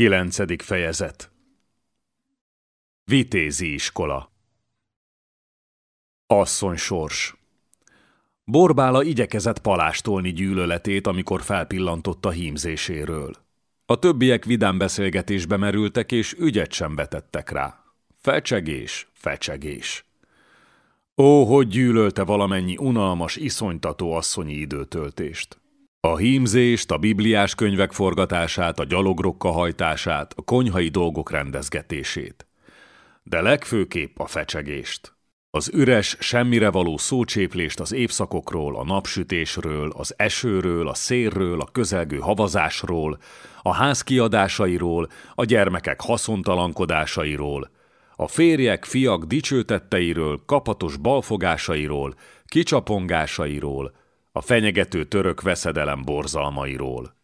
Kilencedik fejezet Vitézi iskola Asszony sors Borbála igyekezett palástolni gyűlöletét, amikor felpillantott a hímzéséről. A többiek vidám beszélgetésbe merültek, és ügyet sem vetettek rá. Fecsegés, fecsegés. Ó, hogy gyűlölte valamennyi unalmas, iszonytató asszonyi időtöltést. A hímzést, a bibliás könyvek forgatását, a gyalogrokka hajtását, a konyhai dolgok rendezgetését. De legfőképp a fecsegést. Az üres, semmire való szócséplést az évszakokról, a napsütésről, az esőről, a szérről, a közelgő havazásról, a ház kiadásairól, a gyermekek haszontalankodásairól, a férjek, fiak dicsőtetteiről, kapatos balfogásairól, kicsapongásairól, a fenyegető török veszedelem borzalmairól.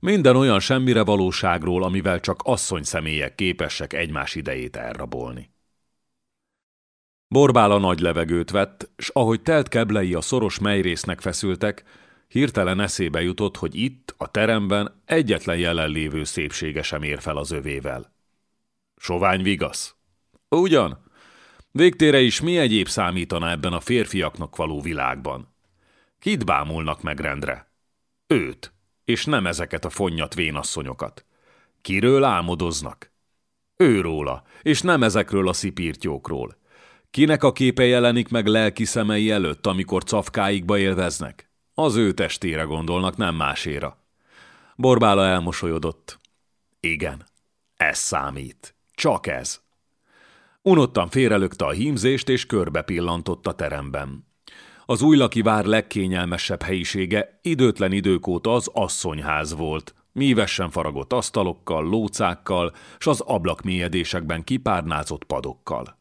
Minden olyan semmire valóságról, amivel csak asszony személyek képesek egymás idejét elrabolni. Borbála nagy levegőt vett, s ahogy telt keblei a szoros melyrésznek feszültek, hirtelen eszébe jutott, hogy itt, a teremben egyetlen jelenlévő szépsége sem ér fel az övével. Sovány vigasz? Ugyan? Végtére is mi egyéb számítana ebben a férfiaknak való világban? Kit bámulnak meg rendre? Őt, és nem ezeket a fonnyat vénasszonyokat. Kiről álmodoznak? Őróla, és nem ezekről a szipírtyókról. Kinek a képe jelenik meg lelki szemei előtt, amikor cafkáikba élveznek? Az ő testére gondolnak, nem máséra. Borbála elmosolyodott. Igen, ez számít. Csak ez. Unottan félrelökte a hímzést, és körbe pillantott a teremben. Az újlaki vár legkényelmesebb helyisége időtlen idők óta az asszonyház volt, mívesen faragott asztalokkal, lócákkal, s az ablakmélyedésekben kipárnázott padokkal.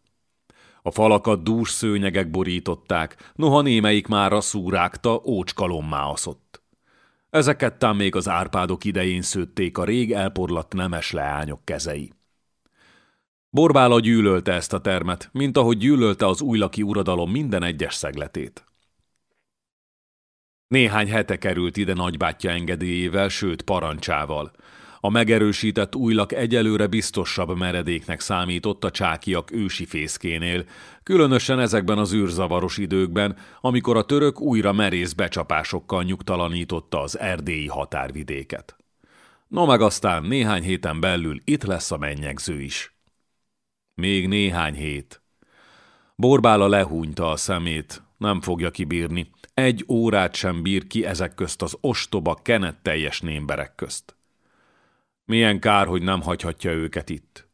A falakat dús szőnyegek borították, noha némelyik már a szúrákta ócskalommá aszott. Ezeket tám még az árpádok idején szőtték a rég elporlatt nemes leányok kezei. Borbála gyűlölte ezt a termet, mint ahogy gyűlölte az újlaki uradalom minden egyes szegletét. Néhány hete került ide nagybátyja engedélyével, sőt parancsával. A megerősített újlak egyelőre biztosabb meredéknek számított a csákiak ősi fészkénél, különösen ezekben az űrzavaros időkben, amikor a török újra merész becsapásokkal nyugtalanította az erdélyi határvidéket. No meg aztán néhány héten belül itt lesz a mennyegző is. Még néhány hét. Borbála lehúnyta a szemét, nem fogja kibírni. Egy órát sem bír ki ezek közt az ostoba, teljes némberek közt. Milyen kár, hogy nem hagyhatja őket itt.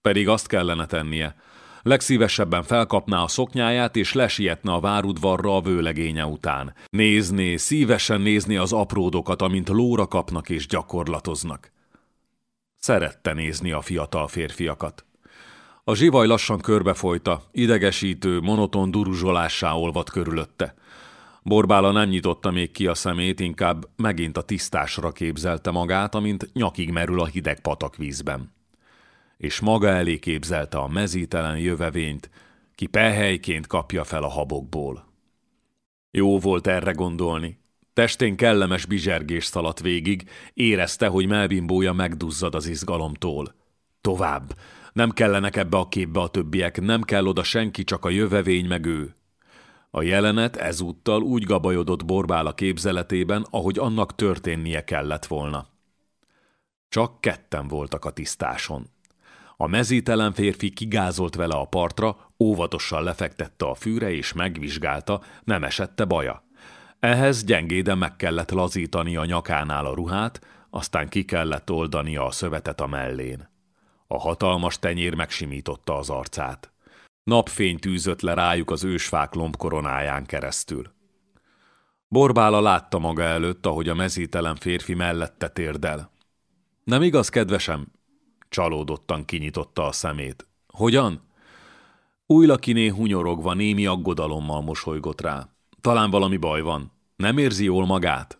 Pedig azt kellene tennie. Legszívesebben felkapná a szoknyáját, és lesietne a várudvarra a vőlegénye után. Nézné, szívesen nézni az apródokat, amint lóra kapnak és gyakorlatoznak. Szerette nézni a fiatal férfiakat. A zsivaj lassan körbefolyta, idegesítő, monoton duruzsolássá olvadt körülötte. Borbála nem nyitotta még ki a szemét, inkább megint a tisztásra képzelte magát, amint nyakig merül a hideg patakvízben. És maga elé képzelte a mezítelen jövevényt, ki pehelyként kapja fel a habokból. Jó volt erre gondolni. Testén kellemes bizsergés szaladt végig, érezte, hogy melbimbója megduzzad az izgalomtól. Tovább, nem kellenek ebbe a képbe a többiek, nem kell oda senki, csak a jövevény meg ő. A jelenet ezúttal úgy gabajodott Borbál a képzeletében, ahogy annak történnie kellett volna. Csak ketten voltak a tisztáson. A mezítelen férfi kigázolt vele a partra, óvatosan lefektette a fűre és megvizsgálta, nem esette baja. Ehhez gyengéden meg kellett lazítani a nyakánál a ruhát, aztán ki kellett oldania a szövetet a mellén. A hatalmas tenyér megsimította az arcát. Napfény tűzött le rájuk az ősfák lombkoronáján keresztül. Borbála látta maga előtt, ahogy a mezítelen férfi mellette térdel. Nem igaz, kedvesem? Csalódottan kinyitotta a szemét. Hogyan? Újlakiné hunyorogva némi aggodalommal mosolygott rá. Talán valami baj van. Nem érzi jól magát?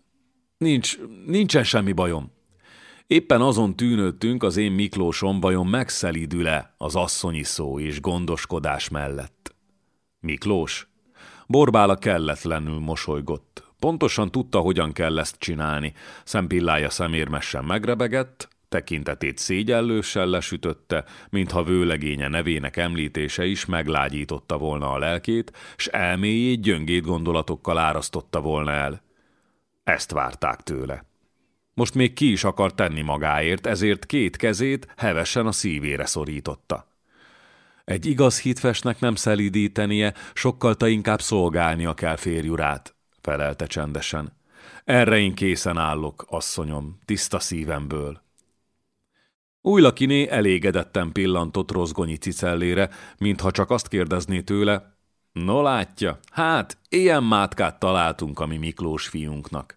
Nincs, nincsen semmi bajom. Éppen azon tűnődtünk az én Miklósom vajon megszelídül-e az asszonyi szó és gondoskodás mellett. Miklós? Borbála kelletlenül mosolygott. Pontosan tudta, hogyan kell ezt csinálni. Szempillája szemérmesen megrebegett, tekintetét szégyellőssel lesütötte, mintha vőlegénye nevének említése is meglágyította volna a lelkét, s elméjét gyöngét gondolatokkal árasztotta volna el. Ezt várták tőle. Most még ki is akar tenni magáért, ezért két kezét hevesen a szívére szorította. Egy igaz hitvesnek nem szelídítenie, sokkal ta inkább szolgálnia kell férjurát, felelte csendesen. Erre én készen állok, asszonyom, tiszta szívemből. Újlakiné elégedetten pillantott rozgonyi cicellére, mintha csak azt kérdezné tőle, no látja, hát, ilyen mátkát találtunk a mi Miklós fiunknak.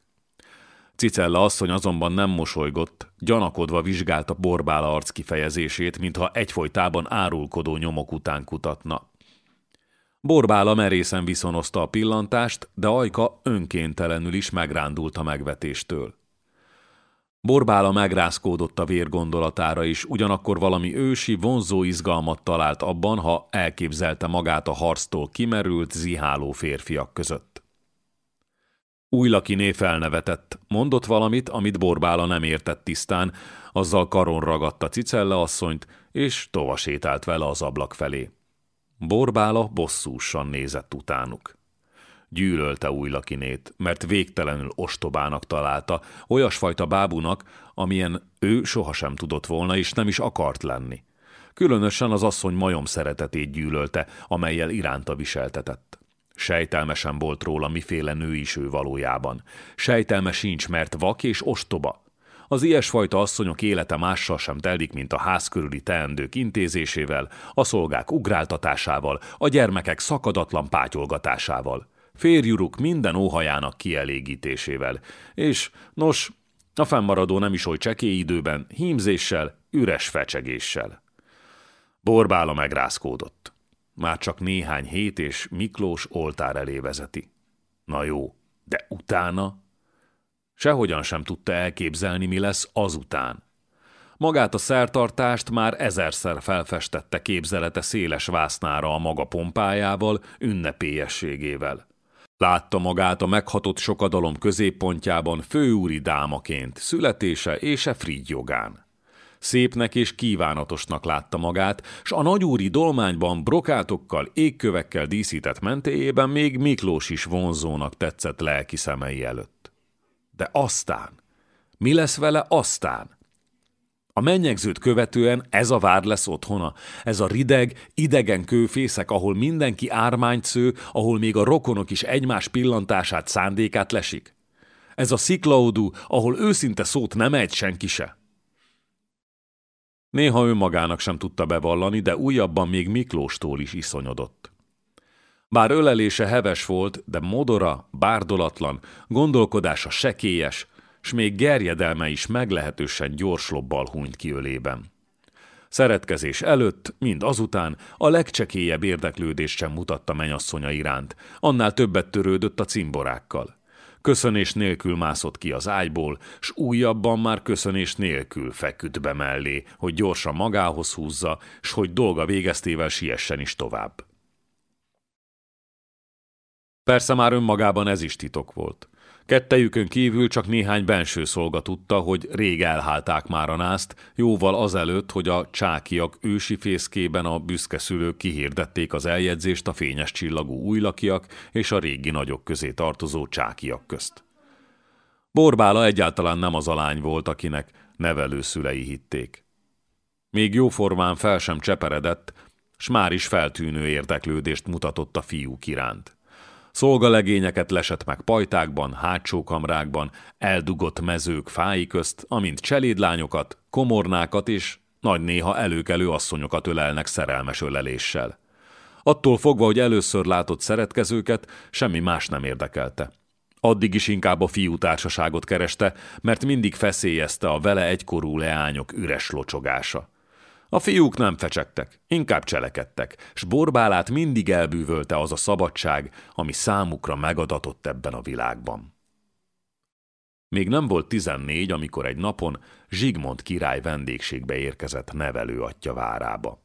Cicella asszony azonban nem mosolygott, gyanakodva vizsgálta Borbála arc kifejezését, mintha egyfolytában árulkodó nyomok után kutatna. Borbála merészen viszonozta a pillantást, de Ajka önkéntelenül is megrándult a megvetéstől. Borbála megrázkódott a vér gondolatára is, ugyanakkor valami ősi, vonzó izgalmat talált abban, ha elképzelte magát a harctól kimerült, ziháló férfiak között. Újlakiné felnevetett, mondott valamit, amit Borbála nem értett tisztán, azzal karon ragadta Cicella asszonyt, és tovasétált vele az ablak felé. Borbála bosszúsan nézett utánuk. Gyűlölte Újlakinét, mert végtelenül ostobának találta, olyasfajta bábunak, amilyen ő sohasem tudott volna, és nem is akart lenni. Különösen az asszony majom szeretetét gyűlölte, amelyel iránta viseltetett. Sejtelme sem volt róla, miféle nő is ő valójában. Sejtelme sincs, mert vak és ostoba. Az ilyesfajta asszonyok élete mással sem telik, mint a ház körüli teendők intézésével, a szolgák ugráltatásával, a gyermekek szakadatlan pátyolgatásával. Férjuruk minden óhajának kielégítésével. És, nos, a fennmaradó nem is oly csekély időben, hímzéssel, üres fecsegéssel. Borbála megrázkódott. Már csak néhány hét, és Miklós oltár elé vezeti. Na jó, de utána? Sehogyan sem tudta elképzelni, mi lesz azután. Magát a szertartást már ezerszer felfestette képzelete széles vásznára a maga pompájával, ünnepélyességével. Látta magát a meghatott sokadalom középpontjában főúri dámaként, születése és e jogán. Szépnek és kívánatosnak látta magát, s a nagyúri dolmányban brokátokkal, égkövekkel díszített mentéjében még Miklós is vonzónak tetszett lelki szemei előtt. De aztán, mi lesz vele aztán? A mennyegzőt követően ez a vár lesz otthona, ez a rideg, idegen kőfészek, ahol mindenki ármánycő, ahol még a rokonok is egymás pillantását, szándékát lesik. Ez a sziklaudú, ahol őszinte szót nem egy senki se. Néha önmagának sem tudta bevallani, de újabban még Miklóstól is iszonyodott. Bár ölelése heves volt, de modora, bárdolatlan, gondolkodása sekélyes, s még gerjedelme is meglehetősen gyors lobbal hunyt ki ölében. Szeretkezés előtt, mind azután a legcsekélyebb érdeklődést sem mutatta menyasszonya iránt, annál többet törődött a cimborákkal. Köszönés nélkül mászott ki az ágyból, s újabban már köszönés nélkül feküdt be mellé, hogy gyorsan magához húzza, s hogy dolga végeztével siessen is tovább. Persze már önmagában ez is titok volt. Kettejükön kívül csak néhány benső szolga tudta, hogy rég elhálták már a nászt, jóval azelőtt, hogy a csákiak ősi fészkében a büszke szülők kihirdették az eljegyzést a fényes csillagú újlakiak és a régi nagyok közé tartozó csákiak közt. Borbála egyáltalán nem az a lány volt, akinek nevelőszülei hitték. Még jóformán fel sem cseperedett, s már is feltűnő érdeklődést mutatott a fiúk iránt. Szolgalegényeket lesett meg pajtákban, hátsó kamrákban, eldugott mezők fái közt, amint cselédlányokat, komornákat és nagy néha előkelő asszonyokat ölelnek szerelmes öleléssel. Attól fogva, hogy először látott szeretkezőket, semmi más nem érdekelte. Addig is inkább a fiú társaságot kereste, mert mindig feszélyezte a vele egykorú leányok üres locsogása. A fiúk nem fecsegtek, inkább cselekedtek, s borbálát mindig elbűvölte az a szabadság, ami számukra megadatott ebben a világban. Még nem volt tizennégy, amikor egy napon Zsigmond király vendégségbe érkezett nevelő atya várába.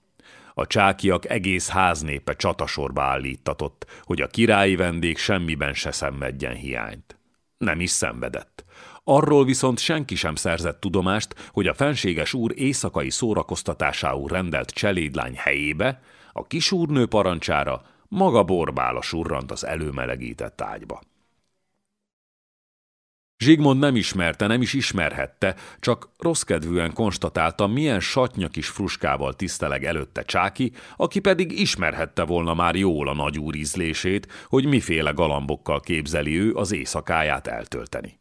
A csákiak egész háznépe csatasorba állítatott, hogy a királyi vendég semmiben se szenvedjen hiányt. Nem is szenvedett. Arról viszont senki sem szerzett tudomást, hogy a fenséges úr éjszakai szórakoztatásául rendelt cselédlány helyébe, a kisúrnő parancsára maga borbála surrant az előmelegített ágyba. Zsigmond nem ismerte, nem is ismerhette, csak rosszkedvűen konstatálta, milyen satnya kis fruskával tiszteleg előtte Csáki, aki pedig ismerhette volna már jól a nagyúr ízlését, hogy miféle galambokkal képzeli ő az éjszakáját eltölteni.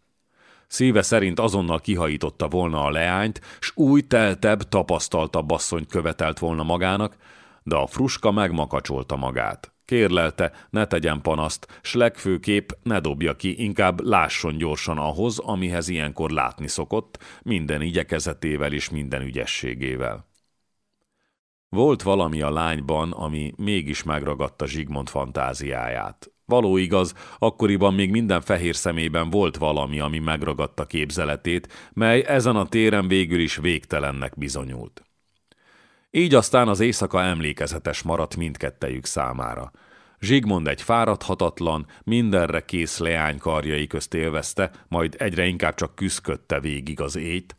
Szíve szerint azonnal kihajította volna a leányt, s új teltebb, tapasztaltabb asszonyt követelt volna magának, de a fruska megmakacsolta magát. Kérlelte, ne tegyen panaszt, s legfőképp ne dobja ki, inkább lásson gyorsan ahhoz, amihez ilyenkor látni szokott, minden igyekezetével és minden ügyességével. Volt valami a lányban, ami mégis megragadta Zsigmond fantáziáját. Való igaz, akkoriban még minden fehér szemében volt valami, ami megragadta képzeletét, mely ezen a téren végül is végtelennek bizonyult. Így aztán az éjszaka emlékezetes maradt mindkettejük számára. Zsigmond egy fáradhatatlan, mindenre kész leány karjai közt élvezte, majd egyre inkább csak küszködte végig az ét.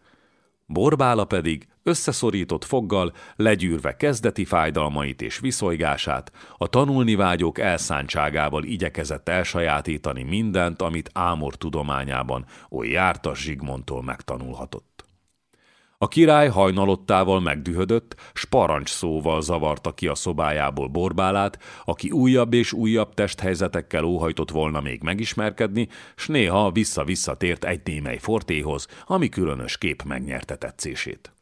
Borbála pedig összeszorított foggal, legyűrve kezdeti fájdalmait és viszolygását, a tanulni vágyók elszántságával igyekezett elsajátítani mindent, amit Ámor tudományában oly jártas Zsigmondtól megtanulhatott. A király hajnalottával megdühödött, s parancs szóval zavarta ki a szobájából borbálát, aki újabb és újabb testhelyzetekkel óhajtott volna még megismerkedni, s néha vissza-vissza tért egy némely fortéhoz, ami különös kép megnyerte tetszését.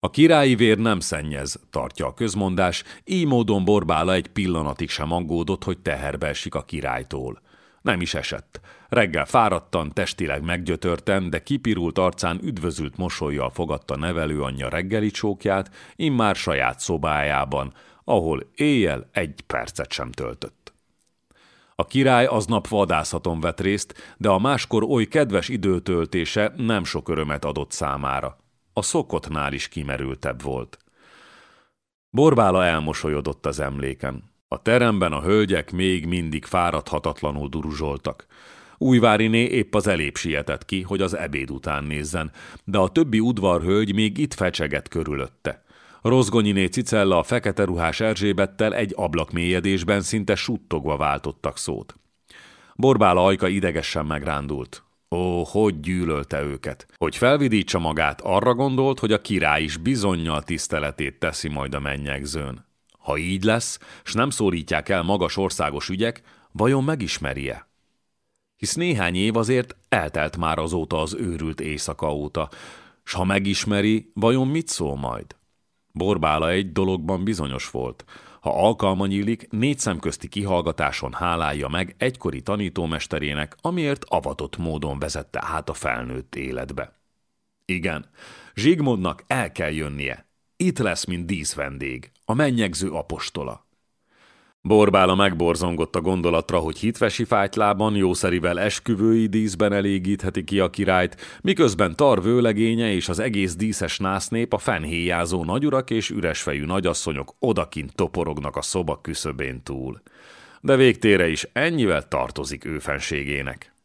A királyi vér nem szennyez, tartja a közmondás, így módon Borbála egy pillanatig sem aggódott, hogy teherbe esik a királytól. Nem is esett. Reggel fáradtan, testileg meggyötörten, de kipirult arcán üdvözült mosolyjal fogadta nevelőanyja reggeli csókját, immár saját szobájában, ahol éjjel egy percet sem töltött. A király aznap vadászaton vett részt, de a máskor oly kedves időtöltése nem sok örömet adott számára. A szokottnál is kimerültebb volt. Borbála elmosolyodott az emléken. A teremben a hölgyek még mindig fáradhatatlanul duruzsoltak. Újváriné épp az elép sietett ki, hogy az ebéd után nézzen, de a többi udvarhölgy még itt fecsegett körülötte. Rozgonyiné Cicella a fekete ruhás Erzsébettel egy ablakmélyedésben szinte suttogva váltottak szót. Borbála ajka idegesen megrándult. Ó, hogy gyűlölte őket! Hogy felvidítsa magát, arra gondolt, hogy a király is bizonyal tiszteletét teszi majd a mennyegzőn. Ha így lesz, s nem szólítják el magas országos ügyek, vajon megismerje? Hisz néhány év azért eltelt már azóta az őrült éjszaka óta, s ha megismeri, vajon mit szól majd? Borbála egy dologban bizonyos volt. Ha alkalma nyílik, négy szemközti kihallgatáson hálálja meg egykori tanítómesterének, amiért avatott módon vezette át a felnőtt életbe. Igen, Zsigmondnak el kell jönnie, itt lesz, mint díszvendég, a mennyegző apostola. Borbála megborzongott a gondolatra, hogy hitvesi fájtlában jószerivel esküvői díszben elégítheti ki a királyt, miközben Tar vőlegénye és az egész díszes násznép a fenhéjázó nagyurak és üresfejű nagyasszonyok odakint toporognak a szoba küszöbén túl. De végtére is ennyivel tartozik ő fenségének.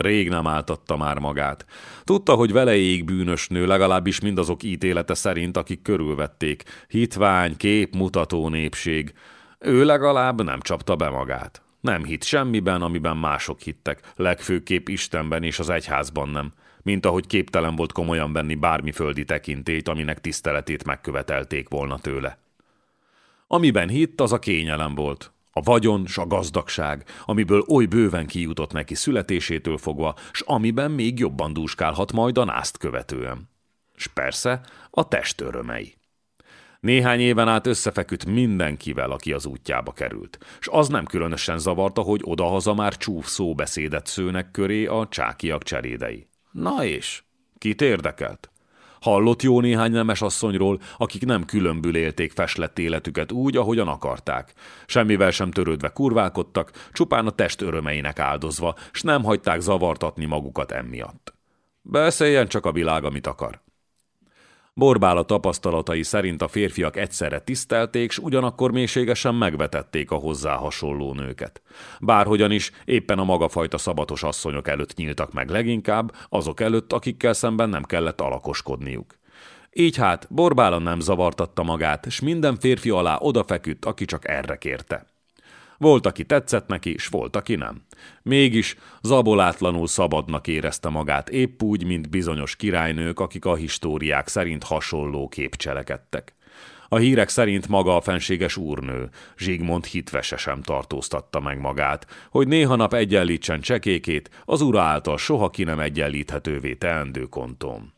Rég nem áltatta már magát. Tudta, hogy veleig bűnös nő, legalábbis mindazok ítélete szerint, akik körülvették. Hitvány, képmutató népség. Ő legalább nem csapta be magát. Nem hitt semmiben, amiben mások hittek, legfőképp Istenben és az egyházban nem, mint ahogy képtelen volt komolyan venni bármi földi tekintét, aminek tiszteletét megkövetelték volna tőle. Amiben hitt, az a kényelem volt. A vagyon s a gazdagság, amiből oly bőven kijutott neki születésétől fogva, s amiben még jobban dúskálhat majd a nászt követően. S persze a test örömei. Néhány éven át összefeküdt mindenkivel, aki az útjába került, s az nem különösen zavarta, hogy odahaza már csúf szóbeszédet szőnek köré a csákiak cserédei. Na és? Kit érdekelt? Hallott jó néhány nemes asszonyról, akik nem különbül élték feslett életüket úgy, ahogyan akarták. Semmivel sem törődve kurválkodtak, csupán a test örömeinek áldozva, s nem hagyták zavartatni magukat emiatt. Beszéljen csak a világ, amit akar. Borbála tapasztalatai szerint a férfiak egyszerre tisztelték, s ugyanakkor mélységesen megvetették a hozzá hasonló nőket. Bárhogyan is, éppen a magafajta szabatos asszonyok előtt nyíltak meg leginkább, azok előtt, akikkel szemben nem kellett alakoskodniuk. Így hát Borbála nem zavartatta magát, s minden férfi alá odafeküdt, aki csak erre kérte. Volt, aki tetszett neki, s volt, aki nem. Mégis zabolátlanul szabadnak érezte magát, épp úgy, mint bizonyos királynők, akik a históriák szerint hasonló képcselekedtek. A hírek szerint maga a fenséges úrnő, Zsigmond hitvese sem tartóztatta meg magát, hogy néha nap egyenlítsen csekékét az ura által soha ki nem egyenlíthetővé teendő kontón.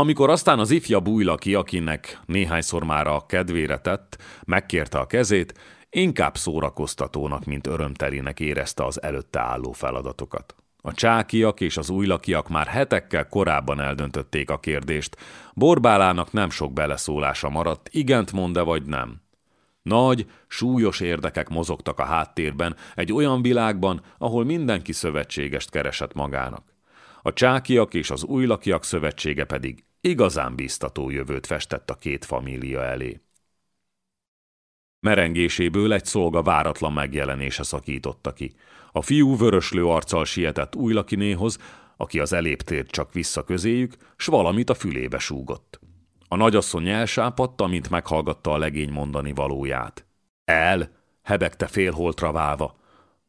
Amikor aztán az ifja Bújlaki, akinek néhányszor már a kedvére tett, megkérte a kezét, inkább szórakoztatónak, mint örömtelinek érezte az előtte álló feladatokat. A csákiak és az újlakiak már hetekkel korábban eldöntötték a kérdést, Borbálának nem sok beleszólása maradt, igent mond-e vagy nem. Nagy, súlyos érdekek mozogtak a háttérben, egy olyan világban, ahol mindenki szövetségest keresett magának. A csákiak és az újlakiak szövetsége pedig igazán biztató jövőt festett a két família elé. Merengéséből egy szolga váratlan megjelenése szakította ki. A fiú vöröslő arccal sietett újlakinéhoz, aki az eléptért csak vissza közéjük, s valamit a fülébe súgott. A nagyasszony elsápadt, amint meghallgatta a legény mondani valóját. El, hebegte félholtra válva.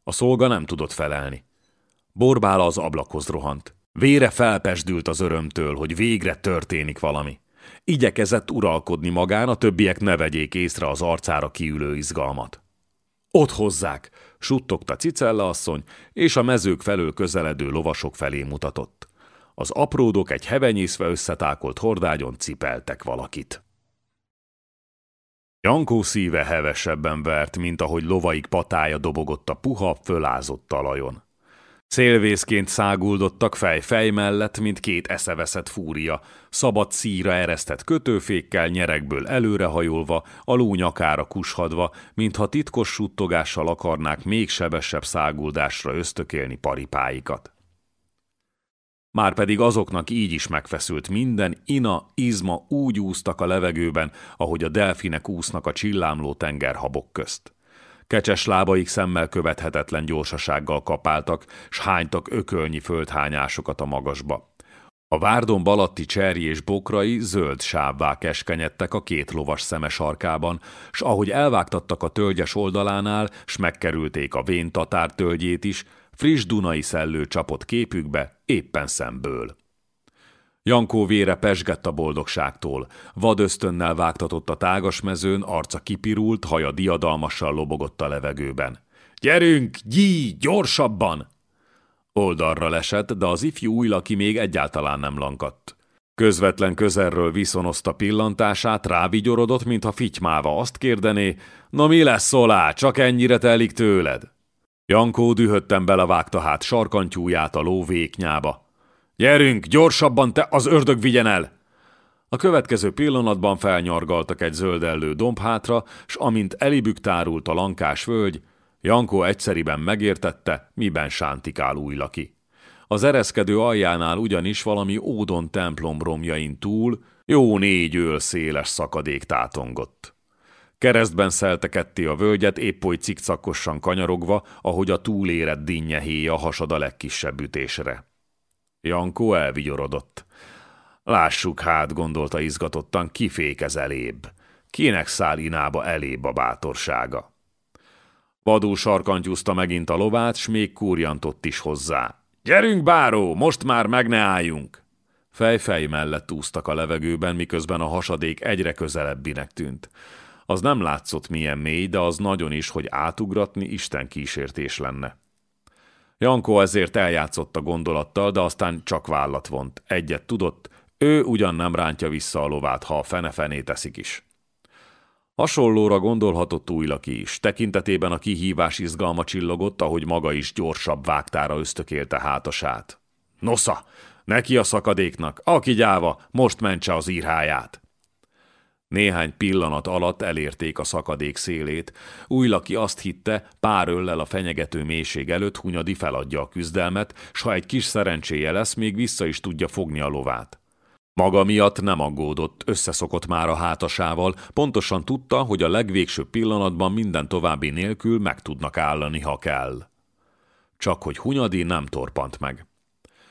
A szolga nem tudott felelni. Borbála az ablakhoz rohant. Vére felpesdült az örömtől, hogy végre történik valami. Igyekezett uralkodni magán, a többiek ne vegyék észre az arcára kiülő izgalmat. Ott hozzák, suttogta Cicella asszony, és a mezők felől közeledő lovasok felé mutatott. Az apródok egy hevenyészve összetákolt hordágyon cipeltek valakit. Jankó szíve hevesebben vert, mint ahogy lovaik patája dobogott a puha, fölázott talajon. Szélvészként száguldottak fej-fej mellett, mint két eszeveszett fúria, szabad szíra eresztett kötőfékkel nyerekből előrehajolva, alú nyakára kushadva, mintha titkos suttogással akarnák még sebesebb száguldásra ösztökélni paripáikat. Márpedig azoknak így is megfeszült minden, ina, izma úgy úsztak a levegőben, ahogy a delfinek úsznak a csillámló tengerhabok közt. Kecses lábaik szemmel követhetetlen gyorsasággal kapáltak, s hánytak ökölnyi földhányásokat a magasba. A várdon balatti cserj és bokrai zöld sávvá keskenyedtek a két lovas szeme sarkában, s ahogy elvágtattak a tölgyes oldalánál, s megkerülték a vén tatár tölgyét is, friss dunai szellő csapott képükbe éppen szemből. Jankó vére pesgett a boldogságtól. Vadösztönnel vágtatott a tágas mezőn, arca kipirult, haja diadalmassal lobogott a levegőben. Gyerünk, gyí, gyorsabban! Oldalra lesett, de az ifjú újlaki még egyáltalán nem lankadt. Közvetlen közelről viszonozta pillantását, rávigyorodott, mintha fitymáva azt kérdené, na mi lesz, szolá, csak ennyire telik tőled? Jankó dühötten belevágta hát sarkantyúját a ló véknyába. Gyerünk, gyorsabban te az ördög vigyen el! A következő pillanatban felnyargaltak egy zöldellő dombhátra, s amint elibük tárult a lankás völgy, Jankó egyszeriben megértette, miben sántikál újlaki. Az ereszkedő aljánál ugyanis valami ódon templom romjain túl jó négy öl széles szakadék tátongott. Keresztben szelteketté a völgyet, épp oly cikcakosan kanyarogva, ahogy a túlérett dinnye héja hasad a legkisebb ütésre. Jankó elvigyorodott. Lássuk hát, gondolta izgatottan, kifékez elébb. Kinek száll inába elébb a bátorsága? Vadul sarkantyúzta megint a lovát, s még kúrjantott is hozzá. Gyerünk, báró, most már meg ne álljunk! Fejfej mellett úsztak a levegőben, miközben a hasadék egyre közelebbinek tűnt. Az nem látszott milyen mély, de az nagyon is, hogy átugratni Isten kísértés lenne. Jankó ezért eljátszott a gondolattal, de aztán csak vállat vont. Egyet tudott, ő ugyan nem rántja vissza a lovát, ha a fene-fené teszik is. Hasonlóra gondolhatott újlaki is. Tekintetében a kihívás izgalma csillogott, ahogy maga is gyorsabb vágtára ösztökélte hátasát. Nosza! Neki a szakadéknak, aki gyáva, most mentse az írháját! Néhány pillanat alatt elérték a szakadék szélét. Újlaki azt hitte, pár öllel a fenyegető mélység előtt Hunyadi feladja a küzdelmet, s ha egy kis szerencséje lesz, még vissza is tudja fogni a lovát. Maga miatt nem aggódott, összeszokott már a hátasával, pontosan tudta, hogy a legvégső pillanatban minden további nélkül meg tudnak állani, ha kell. Csak hogy Hunyadi nem torpant meg.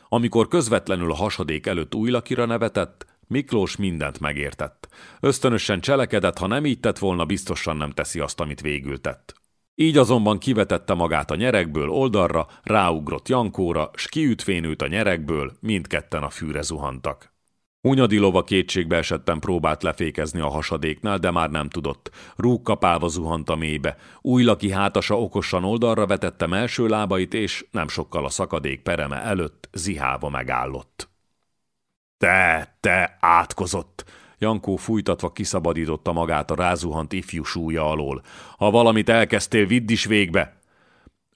Amikor közvetlenül a hasadék előtt újlakira nevetett, Miklós mindent megértett. Ösztönösen cselekedett, ha nem így tett volna, biztosan nem teszi azt, amit végül tett. Így azonban kivetette magát a nyerekből oldalra, ráugrott Jankóra, s kiütvénült a nyerekből, mindketten a fűre zuhantak. Hunyadi lova kétségbe esetten próbált lefékezni a hasadéknál, de már nem tudott. Rúg kapálva zuhant a mélybe. Új laki hátasa okosan oldalra vetette első lábait, és nem sokkal a szakadék pereme előtt zihába megállott. Te, te, átkozott! Jankó fújtatva kiszabadította magát a rázuhant ifjú súlya alól. Ha valamit elkezdtél, vidd is végbe!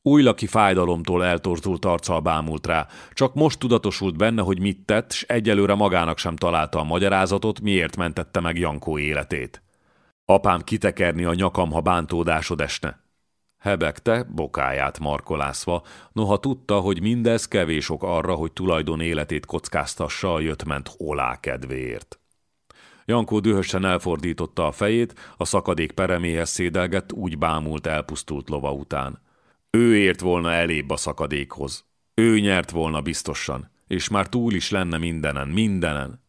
Újlaki fájdalomtól eltorzult arccal bámult rá. Csak most tudatosult benne, hogy mit tett, s egyelőre magának sem találta a magyarázatot, miért mentette meg Jankó életét. Apám kitekerni a nyakam, ha bántódásod esne. Hebegte, bokáját markolászva, noha tudta, hogy mindez kevés ok arra, hogy tulajdon életét kockáztassa a jöttment olá kedvéért. Jankó dühösen elfordította a fejét, a szakadék pereméhez szédelgett, úgy bámult elpusztult lova után. Ő ért volna elébb a szakadékhoz. Ő nyert volna biztosan, és már túl is lenne mindenen, mindenen.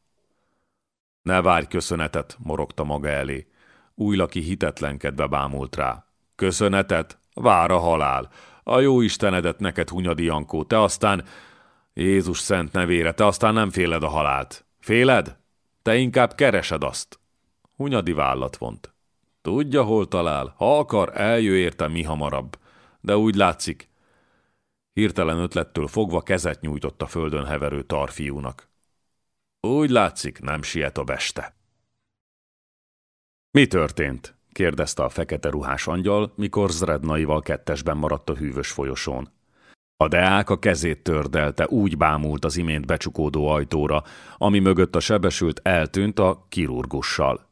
Ne várj köszönetet, morogta maga elé. Újlaki hitetlenkedve bámult rá. Köszönetet? Vár a halál. A jó Istenedet neked, Hunyadi Jankó, te aztán... Jézus szent nevére, te aztán nem féled a halált. Féled? Te inkább keresed azt. Hunyadi vállat vont. Tudja, hol talál. Ha akar, eljő érte mi hamarabb de úgy látszik. Hirtelen ötlettől fogva kezet nyújtott a földön heverő tarfiúnak. Úgy látszik, nem siet a beste. Mi történt? Kérdezte a fekete ruhás angyal, mikor Zrednaival kettesben maradt a hűvös folyosón. A deák a kezét tördelte, úgy bámult az imént becsukódó ajtóra, ami mögött a sebesült eltűnt a kirurgussal.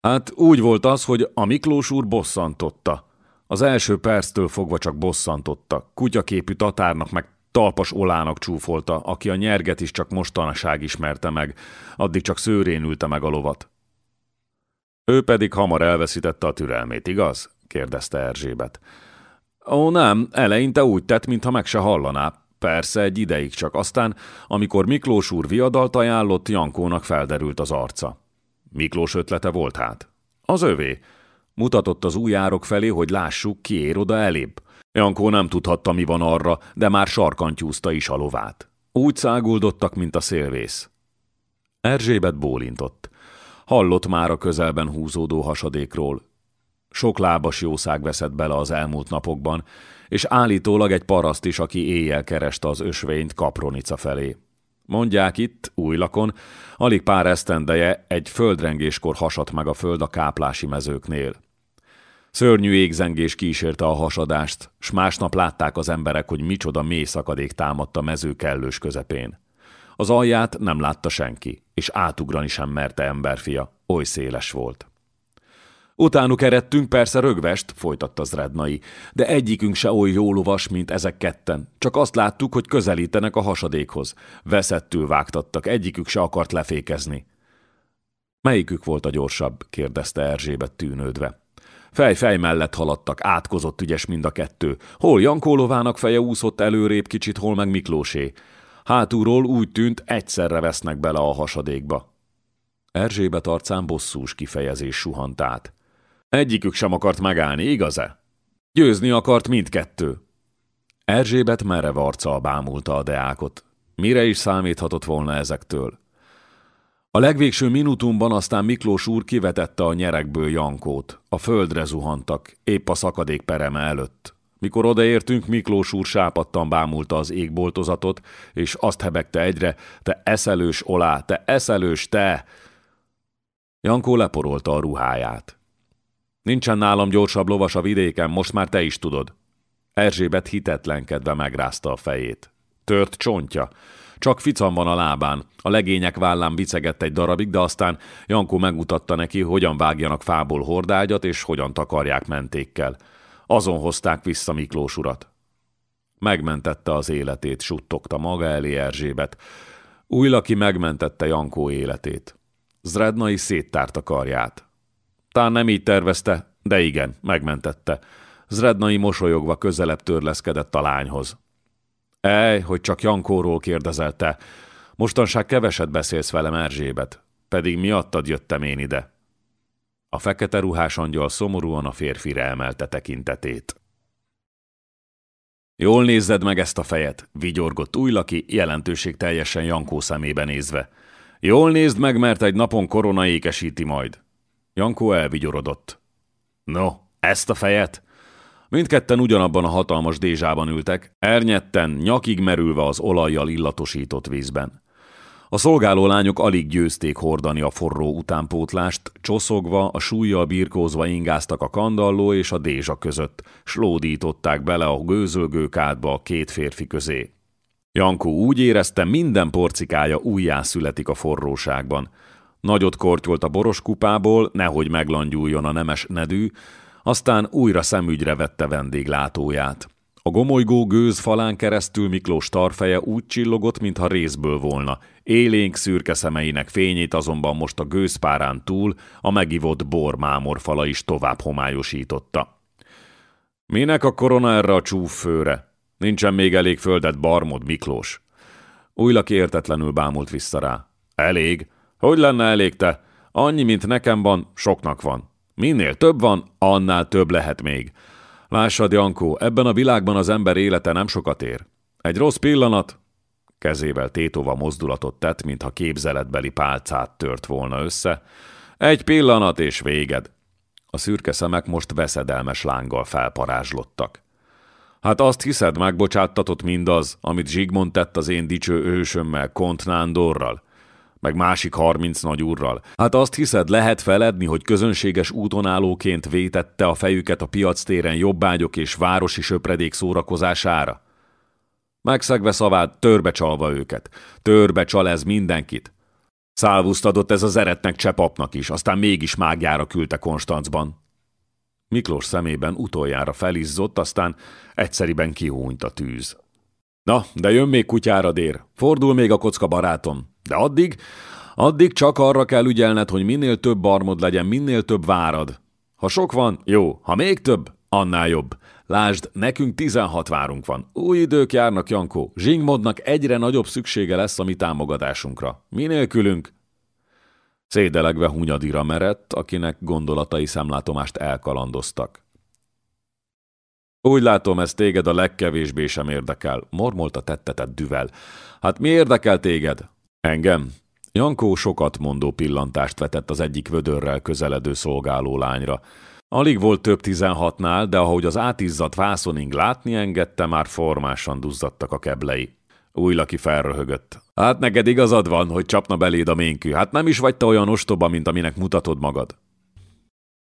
Hát úgy volt az, hogy a Miklós úr bosszantotta, az első perctől fogva csak bosszantotta. Kutyaképű tatárnak meg talpas olának csúfolta, aki a nyerget is csak mostanaság ismerte meg, addig csak szőrén ülte meg a lovat. Ő pedig hamar elveszítette a türelmét, igaz? kérdezte Erzsébet. Ó, nem, eleinte úgy tett, mintha meg se hallaná. Persze, egy ideig csak, aztán, amikor Miklós úr viadalt ajánlott, Jankónak felderült az arca. Miklós ötlete volt hát. Az övé. Mutatott az új árok felé, hogy lássuk, ki ér oda elébb. Jankó nem tudhatta, mi van arra, de már sarkantyúzta is a lovát. Úgy száguldottak, mint a szélvész. Erzsébet bólintott. Hallott már a közelben húzódó hasadékról. Sok lábas jószág veszett bele az elmúlt napokban, és állítólag egy paraszt is, aki éjjel kereste az ösvényt Kapronica felé. Mondják itt, újlakon, alig pár esztendeje egy földrengéskor hasadt meg a föld a káplási mezőknél. Szörnyű égzengés kísérte a hasadást, s másnap látták az emberek, hogy micsoda mély szakadék támadt a mező kellős közepén. Az alját nem látta senki, és átugrani sem merte emberfia, oly széles volt. Utánuk eredtünk persze rögvest, folytatta Zrednai, de egyikünk se oly jó lovas, mint ezek ketten. Csak azt láttuk, hogy közelítenek a hasadékhoz. Veszettül vágtattak, egyikük se akart lefékezni. Melyikük volt a gyorsabb? kérdezte Erzsébet tűnődve. Fej-fej mellett haladtak, átkozott ügyes mind a kettő. Hol Jankó lovának feje úszott előrébb kicsit, hol meg Miklósé. Hátulról úgy tűnt, egyszerre vesznek bele a hasadékba. Erzsébet arcán bosszús kifejezés suhant át. Egyikük sem akart megállni, igaz-e? Győzni akart mindkettő. Erzsébet merev arccal bámulta a deákot. Mire is számíthatott volna ezektől? A legvégső minutumban aztán Miklós úr kivetette a nyerekből Jankót. A földre zuhantak, épp a szakadék pereme előtt. Mikor odaértünk, Miklós úr sápadtan bámulta az égboltozatot, és azt hebegte egyre, te eszelős olá, te eszelős, te! Jankó leporolta a ruháját. Nincsen nálam gyorsabb lovas a vidéken, most már te is tudod. Erzsébet hitetlenkedve megrázta a fejét. Tört csontja. Csak ficam van a lábán. A legények vállán bicegett egy darabig, de aztán Jankó megmutatta neki, hogyan vágjanak fából hordágyat, és hogyan takarják mentékkel. Azon hozták vissza Miklós urat. Megmentette az életét, suttogta maga elé Erzsébet. Újlaki megmentette Jankó életét. Zrednai széttárta karját. Tán nem így tervezte, de igen, megmentette. Zrednai mosolyogva közelebb törleszkedett a lányhoz. Ej, hogy csak Jankóról kérdezelte. Mostanság keveset beszélsz velem, Erzsébet. Pedig miattad jöttem én ide. A fekete ruhás angyal szomorúan a férfire emelte tekintetét. Jól nézzed meg ezt a fejet, vigyorgott újlaki, jelentőség teljesen Jankó szemébe nézve. Jól nézd meg, mert egy napon korona ékesíti majd. Jankó elvigyorodott. No, ezt a fejet? Mindketten ugyanabban a hatalmas dézsában ültek, ernyetten, nyakig merülve az olajjal illatosított vízben. A szolgáló lányok alig győzték hordani a forró utánpótlást, csoszogva, a súlyjal birkózva ingáztak a kandalló és a dézsa között, s lódították bele a gőzölgő kádba a két férfi közé. Jankó úgy érezte, minden porcikája újjá születik a forróságban. Nagyot kortyolt a boros kupából, nehogy meglangyuljon a nemes nedű, aztán újra szemügyre vette vendéglátóját. A gomolygó gőz falán keresztül Miklós tarfeje úgy csillogott, mintha részből volna. Élénk szürke szemeinek fényét azonban most a gőzpárán túl a megivott bor mámorfala is tovább homályosította. Minek a korona erre a csúffőre? Nincsen még elég földet Barmod Miklós. Újlak értetlenül bámult vissza rá. Elég? Hogy lenne elég te? Annyi, mint nekem van, soknak van. Minél több van, annál több lehet még. Lássad, Jankó, ebben a világban az ember élete nem sokat ér. Egy rossz pillanat, kezével tétova mozdulatot tett, mintha képzeletbeli pálcát tört volna össze. Egy pillanat és véged. A szürke szemek most veszedelmes lánggal felparázslottak. Hát azt hiszed, megbocsáttatott mindaz, amit Zsigmond tett az én dicső ősömmel, Kont Nándorral? meg másik harminc nagyúrral. Hát azt hiszed, lehet feledni, hogy közönséges úton állóként vétette a fejüket a piac téren jobbágyok és városi söpredék szórakozására? Megszegve szavát, törbe csalva őket. Törbe csal ez mindenkit. Szálvuszt adott ez az eretnek csepapnak is, aztán mégis mágjára küldte Konstancban. Miklós szemében utoljára felizzott, aztán egyszeriben kihúnyt a tűz. Na, de jön még kutyára dér. Fordul még a kocka barátom. De addig, addig csak arra kell ügyelned, hogy minél több barmod legyen, minél több várad. Ha sok van, jó, ha még több, annál jobb. Lásd, nekünk 16 várunk van. Új idők járnak, Jankó. Zsingmodnak egyre nagyobb szüksége lesz a mi támogatásunkra. Minélkülünk? Szédelegve hunyadira merett, akinek gondolatai szemlátomást elkalandoztak. Úgy látom, ez téged a legkevésbé sem érdekel, mormolta tettetett düvel. Hát mi érdekel téged? Engem? Jankó sokat mondó pillantást vetett az egyik vödörrel közeledő szolgáló lányra. Alig volt több tizenhatnál, de ahogy az átizzadt vászoning látni engedte, már formásan duzzadtak a keblei. Újlaki felröhögött. Hát neked igazad van, hogy csapna beléd a ménkű. Hát nem is vagy te olyan ostoba, mint aminek mutatod magad.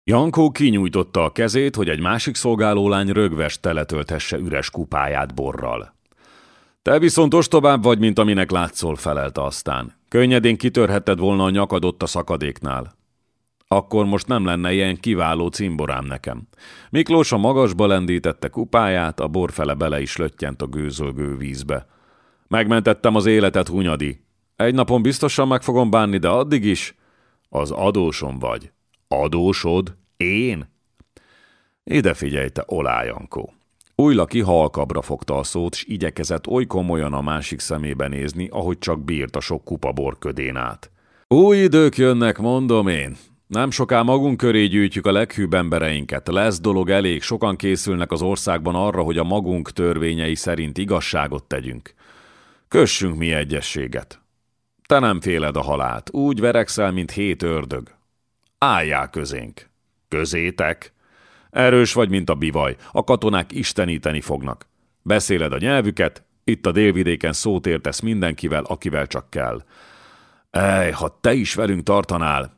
Jankó kinyújtotta a kezét, hogy egy másik szolgálólány rögves teletölthesse üres kupáját borral. Te viszont ostobább vagy, mint aminek látszol, felelte aztán. Könnyedén kitörheted volna a nyakadott a szakadéknál. Akkor most nem lenne ilyen kiváló cimborám nekem. Miklós a magasba lendítette kupáját, a borfele bele is löttyent a gőzölgő vízbe. Megmentettem az életet, Hunyadi. Egy napon biztosan meg fogom bánni, de addig is az adósom vagy. Adósod? Én? Ide figyelj, te olájankó. Újlaki halkabra fogta a szót, s igyekezett oly komolyan a másik szemébe nézni, ahogy csak bírt a sok kupa borködén át. Új idők jönnek, mondom én. Nem soká magunk köré gyűjtjük a leghűbb embereinket. Lesz dolog elég, sokan készülnek az országban arra, hogy a magunk törvényei szerint igazságot tegyünk. Kössünk mi egyességet. Te nem féled a halált, úgy verekszel, mint hét ördög. Álljál közénk. Közétek? Erős vagy, mint a bivaj. A katonák isteníteni fognak. Beszéled a nyelvüket, itt a délvidéken szót értesz mindenkivel, akivel csak kell. Ej, ha te is velünk tartanál!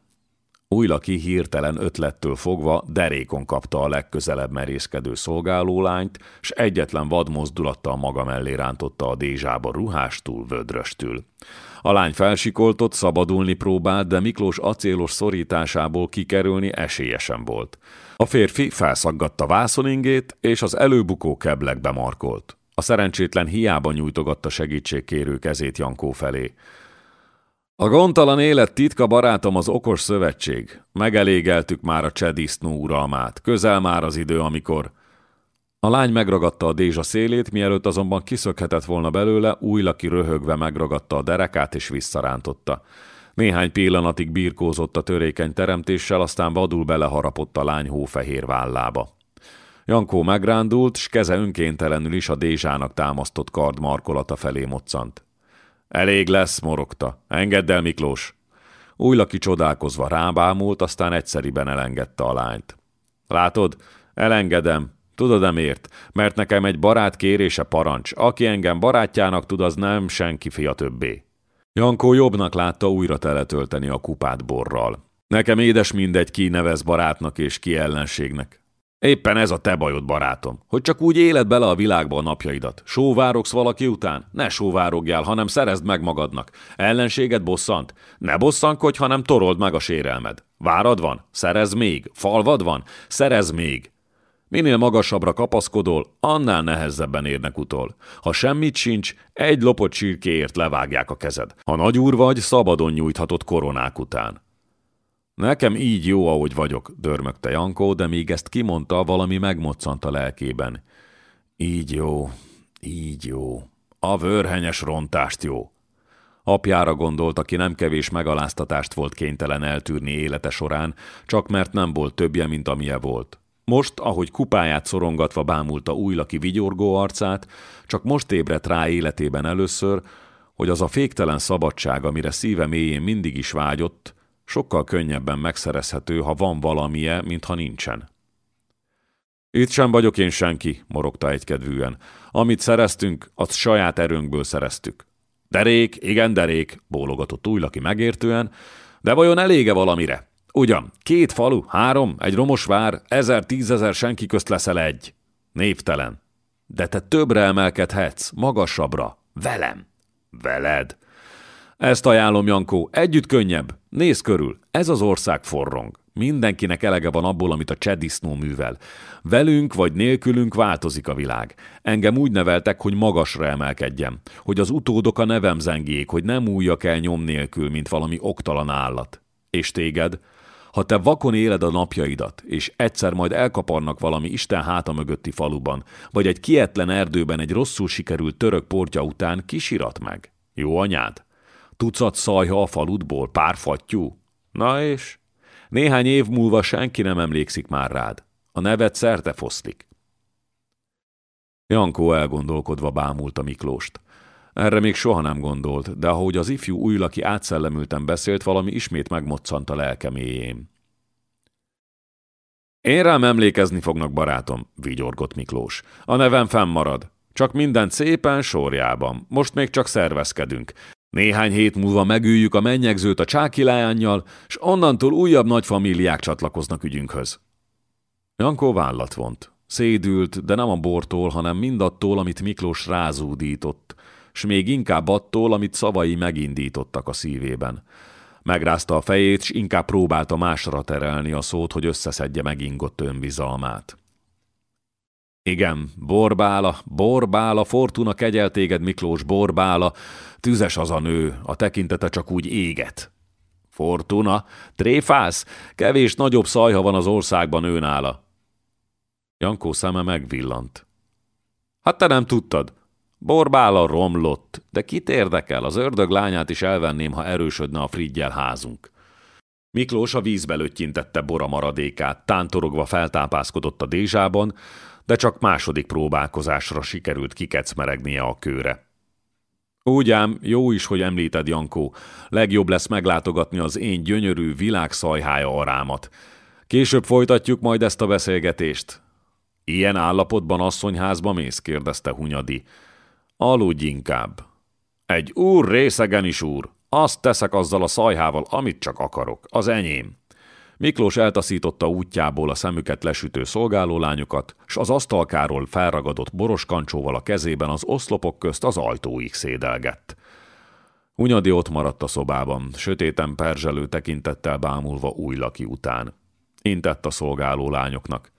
Újlaki hirtelen ötlettől fogva derékon kapta a legközelebb merészkedő szolgálólányt, s egyetlen vad mozdulattal maga mellé rántotta a dézsába ruhástól, vödröstül. A lány felsikoltott, szabadulni próbált, de Miklós acélos szorításából kikerülni esélyesen volt. A férfi felszaggatta vászoningét, és az előbukó keblekbe markolt. A szerencsétlen hiába nyújtogatta segítségkérő kezét Jankó felé. A gondtalan élet titka barátom az okos szövetség. Megelégeltük már a csedisznó uralmát. Közel már az idő, amikor... A lány megragadta a dézsa szélét, mielőtt azonban kiszökhetett volna belőle, új laki röhögve megragadta a derekát és visszarántotta. Néhány pillanatig birkózott a törékeny teremtéssel, aztán vadul beleharapott a lány hófehér vállába. Jankó megrándult, s keze önkéntelenül is a dézsának támasztott kard markolata felé moccant. Elég lesz, morogta. Engedd el, Miklós! Újlaki csodálkozva rábámult, aztán egyszeriben elengedte a lányt. Látod, elengedem. Tudod-e miért? Mert nekem egy barát kérése parancs. Aki engem barátjának tud, az nem senki fia többé. Jankó jobbnak látta újra teletölteni a kupát borral. Nekem édes mindegy, ki nevez barátnak és ki ellenségnek. Éppen ez a te bajod, barátom, hogy csak úgy éled bele a világba a napjaidat. Sóvárogsz valaki után? Ne sóvárogjál, hanem szerezd meg magadnak. Ellenséget bosszant? Ne bosszankodj, hanem torold meg a sérelmed. Várad van? Szerez még. Falvad van? Szerez még. Minél magasabbra kapaszkodol, annál nehezebben érnek utol. Ha semmit sincs, egy lopott csirkéért levágják a kezed. Ha nagyúr vagy, szabadon nyújthatod koronák után. Nekem így jó, ahogy vagyok, dörmögte Jankó, de még ezt kimondta, valami megmoccant a lelkében. Így jó, így jó. A vörhenyes rontást jó. Apjára gondolt, aki nem kevés megaláztatást volt kénytelen eltűrni élete során, csak mert nem volt többje, mint amilyen volt. Most, ahogy kupáját szorongatva bámulta újlaki vigyorgó arcát, csak most ébredt rá életében először, hogy az a féktelen szabadság, amire szíve mélyén mindig is vágyott, sokkal könnyebben megszerezhető, ha van valamije, mint ha nincsen. Itt sem vagyok én senki, morogta egykedvűen. Amit szereztünk, azt saját erőnkből szereztük. Derék, igen, derék, bólogatott újlaki megértően, de vajon elége valamire? Ugyan, két falu, három, egy romos vár, ezer, tízezer senki közt leszel egy. Névtelen. De te többre emelkedhetsz, magasabbra. Velem. Veled. Ezt ajánlom, Jankó, együtt könnyebb. Nézz körül, ez az ország forrong. Mindenkinek elege van abból, amit a csedisznó művel. Velünk vagy nélkülünk változik a világ. Engem úgy neveltek, hogy magasra emelkedjem, hogy az utódok a nevem zengjék, hogy nem újjak el nyom nélkül, mint valami oktalan állat. És téged? Ha te vakon éled a napjaidat, és egyszer majd elkaparnak valami Isten háta mögötti faluban, vagy egy kietlen erdőben egy rosszul sikerült török portja után kisirat meg. Jó anyád? Tucat szajha a faludból, pár fattyú? Na és? Néhány év múlva senki nem emlékszik már rád. A neved szerte foszlik. Jankó elgondolkodva bámulta Miklóst. Erre még soha nem gondolt, de ahogy az ifjú újlaki átszellemülten beszélt, valami ismét megmoccant a lelke mélyén. Én rám emlékezni fognak, barátom, vigyorgott Miklós. A nevem fennmarad. Csak minden szépen sorjában. Most még csak szervezkedünk. Néhány hét múlva megüljük a mennyegzőt a csákilájánnyal, s onnantól újabb nagyfamíliák csatlakoznak ügyünkhöz. Jankó vállat vont. Szédült, de nem a bortól, hanem mindattól, amit Miklós rázúdított, s még inkább attól, amit szavai megindítottak a szívében. Megrázta a fejét, s inkább próbálta másra terelni a szót, hogy összeszedje megingott önbizalmát. Igen, borbála, borbála, Fortuna kegyel téged, Miklós, borbála, tüzes az a nő, a tekintete csak úgy éget. Fortuna, tréfász, kevés nagyobb szajha van az országban őnála. Jankó szeme megvillant. Hát te nem tudtad. Borbála romlott, de kit érdekel, az ördög lányát is elvenném, ha erősödne a Frigyel házunk. Miklós a vízbe löttyintette bora maradékát, tántorogva feltápászkodott a dézsában, de csak második próbálkozásra sikerült kikecmeregnie a kőre. Úgy ám, jó is, hogy említed, Jankó, legjobb lesz meglátogatni az én gyönyörű világszajhája arámat. Később folytatjuk majd ezt a beszélgetést. Ilyen állapotban asszonyházba mész? kérdezte Hunyadi. Aludj inkább. Egy úr részegen is úr. Azt teszek azzal a szajhával, amit csak akarok. Az enyém. Miklós eltaszította útjából a szemüket lesütő szolgálólányokat, s az asztalkáról felragadott boros kancsóval a kezében az oszlopok közt az ajtóig szédelgett. Unyadi ott maradt a szobában, sötéten perzselő tekintettel bámulva új laki után. Intett a szolgáló lányoknak.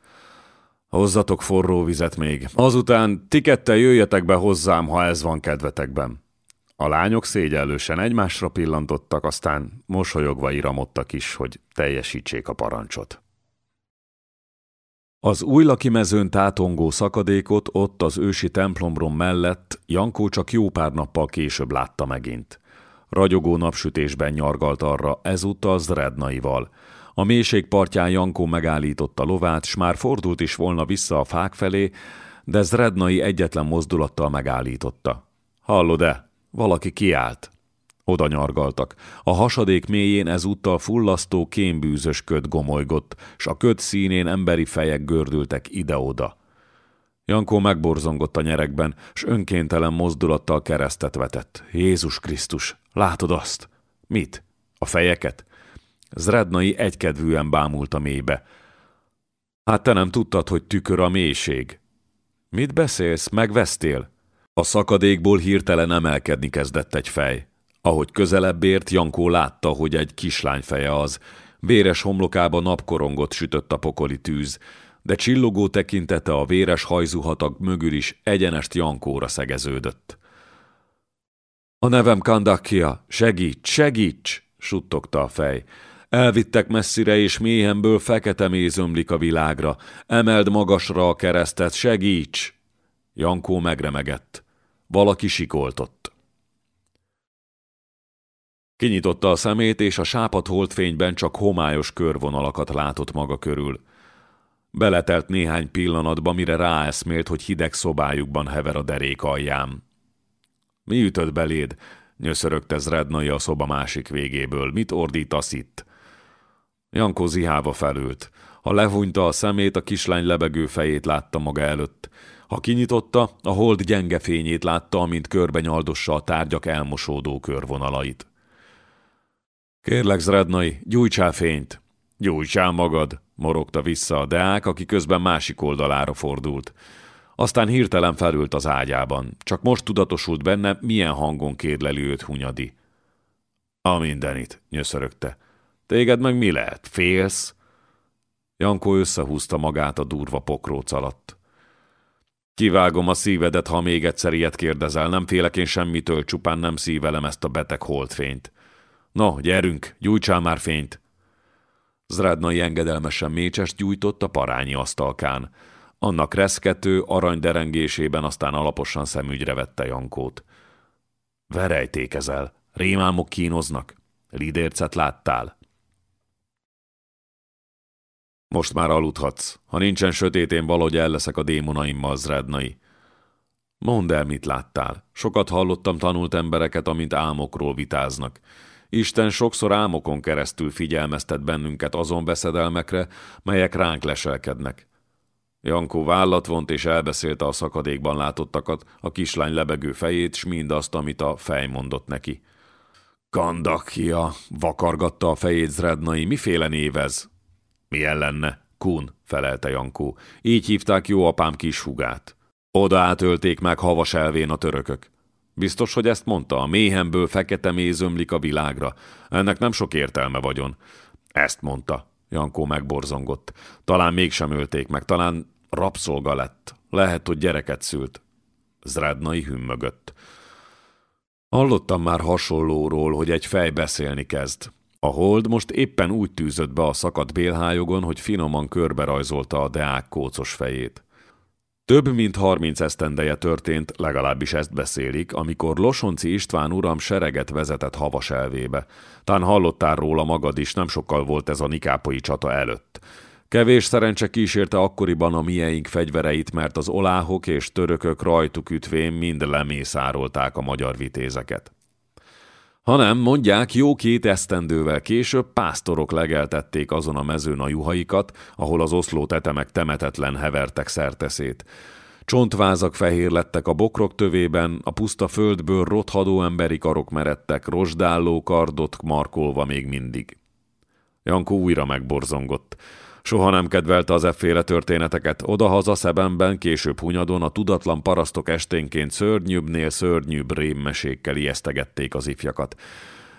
Hozzatok forró vizet még. Azután ti kette jöjjetek be hozzám, ha ez van kedvetekben. A lányok szégyellősen egymásra pillantottak, aztán mosolyogva iramodtak is, hogy teljesítsék a parancsot. Az új laki mezőn tátongó szakadékot ott az ősi templomrom mellett Jankó csak jó pár nappal később látta megint. Ragyogó napsütésben nyargalt arra, ezúttal Zrednaival. A mélység partján Jankó megállította lovát, s már fordult is volna vissza a fák felé, de Zrednai egyetlen mozdulattal megállította. Hallod-e? Valaki kiállt. Oda nyargaltak. A hasadék mélyén ezúttal fullasztó kémbűzös köd gomolygott, s a köd színén emberi fejek gördültek ide-oda. Jankó megborzongott a nyerekben, s önkéntelen mozdulattal keresztet vetett. Jézus Krisztus, látod azt? Mit? A fejeket? Zrednai egykedvűen bámult a mélybe. Hát te nem tudtad, hogy tükör a mélység. Mit beszélsz, megvesztél? A szakadékból hirtelen emelkedni kezdett egy fej. Ahogy közelebb ért, Jankó látta, hogy egy kislány feje az. Véres homlokába napkorongot sütött a pokoli tűz, de csillogó tekintete a véres hajzuhatag mögül is egyenest Jankóra szegeződött. A nevem Kandakia, segíts, segíts! suttogta a fej. Elvittek messzire, és méhemből fekete méz ömlik a világra. Emeld magasra a keresztet, segíts! Jankó megremegett. Valaki sikoltott. Kinyitotta a szemét, és a sápat holdfényben csak homályos körvonalakat látott maga körül. Beletelt néhány pillanatba, mire ráeszmélt, hogy hideg szobájukban hever a derék alján. Mi ütött beléd? nyöszörögte Zrednai a szoba másik végéből. Mit ordítasz itt? Jankó zihába felült. Ha lehúnyta a szemét, a kislány lebegő fejét látta maga előtt. Ha kinyitotta, a hold gyenge fényét látta, amint körbe a tárgyak elmosódó körvonalait. Kérlek, Zrednai, gyújtsál fényt! Gyújtsál magad, morogta vissza a deák, aki közben másik oldalára fordult. Aztán hirtelen felült az ágyában. Csak most tudatosult benne, milyen hangon kérdleli őt Hunyadi. A mindenit, nyöszörögte. Téged meg mi lehet? Félsz? Jankó összehúzta magát a durva pokróc alatt. Kivágom a szívedet, ha még egyszer ilyet kérdezel. Nem félek én semmitől, csupán nem szívelem ezt a beteg holdfényt. No, gyerünk, gyújtsál már fényt! Zrádnai engedelmesen mécsest gyújtott a parányi asztalkán. Annak reszkető, aranyderengésében aztán alaposan szemügyre vette Jankót. Verejtékezel, rémálmok kínoznak. Lidércet láttál? Most már aludhatsz. Ha nincsen sötét, én valahogy el leszek a démonaimmal, Zrednai. Mondd el, mit láttál. Sokat hallottam tanult embereket, amint álmokról vitáznak. Isten sokszor álmokon keresztül figyelmeztet bennünket azon beszedelmekre, melyek ránk leselkednek. Jankó vállat vont és elbeszélte a szakadékban látottakat, a kislány lebegő fejét, s mindazt, amit a fej mondott neki. Kandakia, vakargatta a fejét Zrednai, miféle névez? Milyen lenne? Kun, felelte Jankó. Így hívták jó apám kis hugát. Oda átölték meg havas elvén a törökök. Biztos, hogy ezt mondta, a méhemből fekete méz ömlik a világra. Ennek nem sok értelme vagyon. Ezt mondta. Jankó megborzongott. Talán mégsem ölték meg, talán rabszolga lett. Lehet, hogy gyereket szült. Zrednai hümmögött. Hallottam már hasonlóról, hogy egy fej beszélni kezd. A hold most éppen úgy tűzött be a szakadt bélhájogon, hogy finoman körberajzolta a deák kócos fejét. Több mint harminc esztendeje történt, legalábbis ezt beszélik, amikor Losonci István uram sereget vezetett havas elvébe. Tán hallottál róla magad is, nem sokkal volt ez a nikápoi csata előtt. Kevés szerencse kísérte akkoriban a mieink fegyvereit, mert az oláhok és törökök rajtuk ütvén mind lemészárolták a magyar vitézeket hanem mondják, jó két esztendővel később pásztorok legeltették azon a mezőn a juhaikat, ahol az oszló tetemek temetetlen hevertek szerteszét. Csontvázak fehér lettek a bokrok tövében, a puszta földből rothadó emberi karok meredtek, rozsdálló kardot markolva még mindig. Jankó újra megborzongott. Soha nem kedvelte az efféle történeteket. Odahaza Szebenben, később Hunyadon a tudatlan parasztok esténként szörnyűbbnél szörnyűbb rémmesékkel ijesztegették az ifjakat.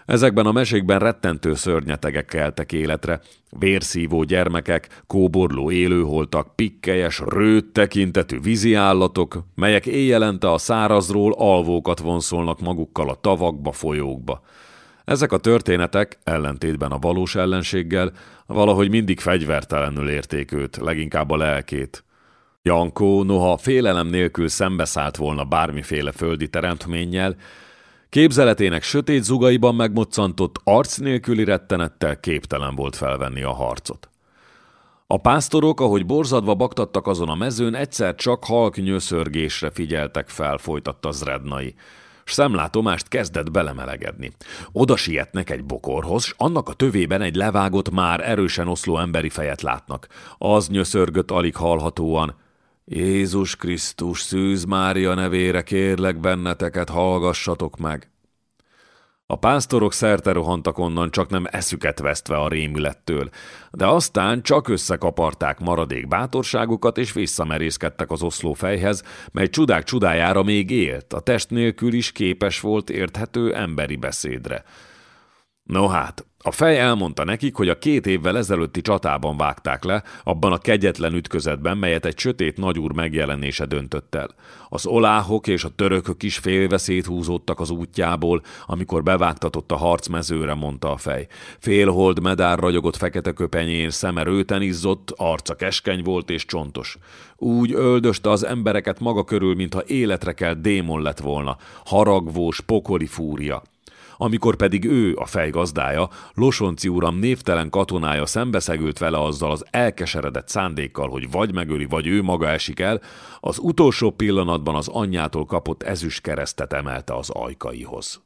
Ezekben a mesékben rettentő szörnyetegek keltek életre. Vérszívó gyermekek, kóborló élőholtak, pikkelyes, rőt tekintetű vízi állatok, melyek éjjelente a szárazról alvókat vonszolnak magukkal a tavakba, folyókba. Ezek a történetek, ellentétben a valós ellenséggel, valahogy mindig fegyvertelenül érték őt, leginkább a lelkét. Jankó, noha félelem nélkül szembeszállt volna bármiféle földi teremtménnyel, Képzeletének sötét zugaiban megmoccantott, arc nélküli rettenettel képtelen volt felvenni a harcot. A pásztorok, ahogy borzadva baktattak azon a mezőn, egyszer csak halk nyöszörgésre figyeltek fel, folytatta Zrednai szemlátomást kezdett belemelegedni. Oda sietnek egy bokorhoz, s annak a tövében egy levágott, már erősen oszló emberi fejet látnak. Az nyöszörgött alig hallhatóan. Jézus Krisztus, Szűz Mária nevére kérlek benneteket, hallgassatok meg! A pásztorok szerte rohantak onnan, csak nem eszüket vesztve a rémülettől, de aztán csak összekaparták maradék bátorságukat, és visszamerészkedtek az oszló fejhez, mely csodák csodájára még élt, a test nélkül is képes volt érthető emberi beszédre. No hát, a fej elmondta nekik, hogy a két évvel ezelőtti csatában vágták le, abban a kegyetlen ütközetben, melyet egy sötét nagyúr megjelenése döntött el. Az oláhok és a törökök is félve széthúzódtak az útjából, amikor bevágtatott a harcmezőre, mondta a fej. Félhold medár ragyogott fekete köpenyén, szeme rőten izzott, arca keskeny volt és csontos. Úgy öldöste az embereket maga körül, mintha életre kell démon lett volna, haragvós, pokoli fúria. Amikor pedig ő, a fejgazdája, Losonci uram névtelen katonája szembeszegült vele azzal az elkeseredett szándékkal, hogy vagy megöli, vagy ő maga esik el, az utolsó pillanatban az anyjától kapott ezüst keresztet emelte az ajkaihoz.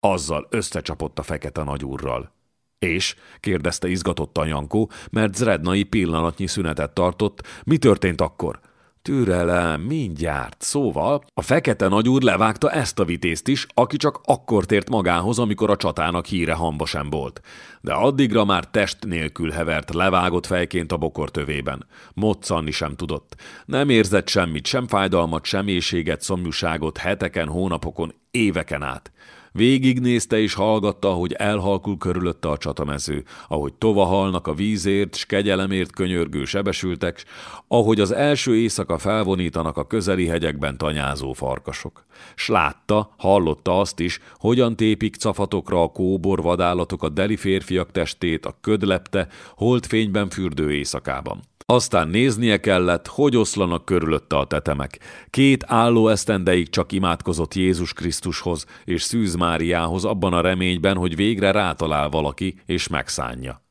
Azzal összecsapott a fekete nagyúrral. És? kérdezte izgatottan Jankó, mert Zrednai pillanatnyi szünetet tartott. Mi történt akkor? Türelem, mindjárt. Szóval a fekete nagyúr levágta ezt a vitézt is, aki csak akkor tért magához, amikor a csatának híre hamba sem volt. De addigra már test nélkül hevert, levágott fejként a bokor tövében. Moccanni sem tudott. Nem érzett semmit, sem fájdalmat, sem éjséget, szomjúságot heteken, hónapokon, éveken át. Végignézte és hallgatta, ahogy elhalkul körülötte a csatamező, ahogy tova halnak a vízért, s kegyelemért könyörgő sebesültek, ahogy az első éjszaka felvonítanak a közeli hegyekben tanyázó farkasok. S látta, hallotta azt is, hogyan tépik cafatokra a kóbor vadállatok a deli férfiak testét a ködlepte, holdfényben fürdő éjszakában. Aztán néznie kellett, hogy oszlanak körülötte a tetemek. Két álló esztendeig csak imádkozott Jézus Krisztushoz és Szűz Máriához abban a reményben, hogy végre rátalál valaki és megszánja.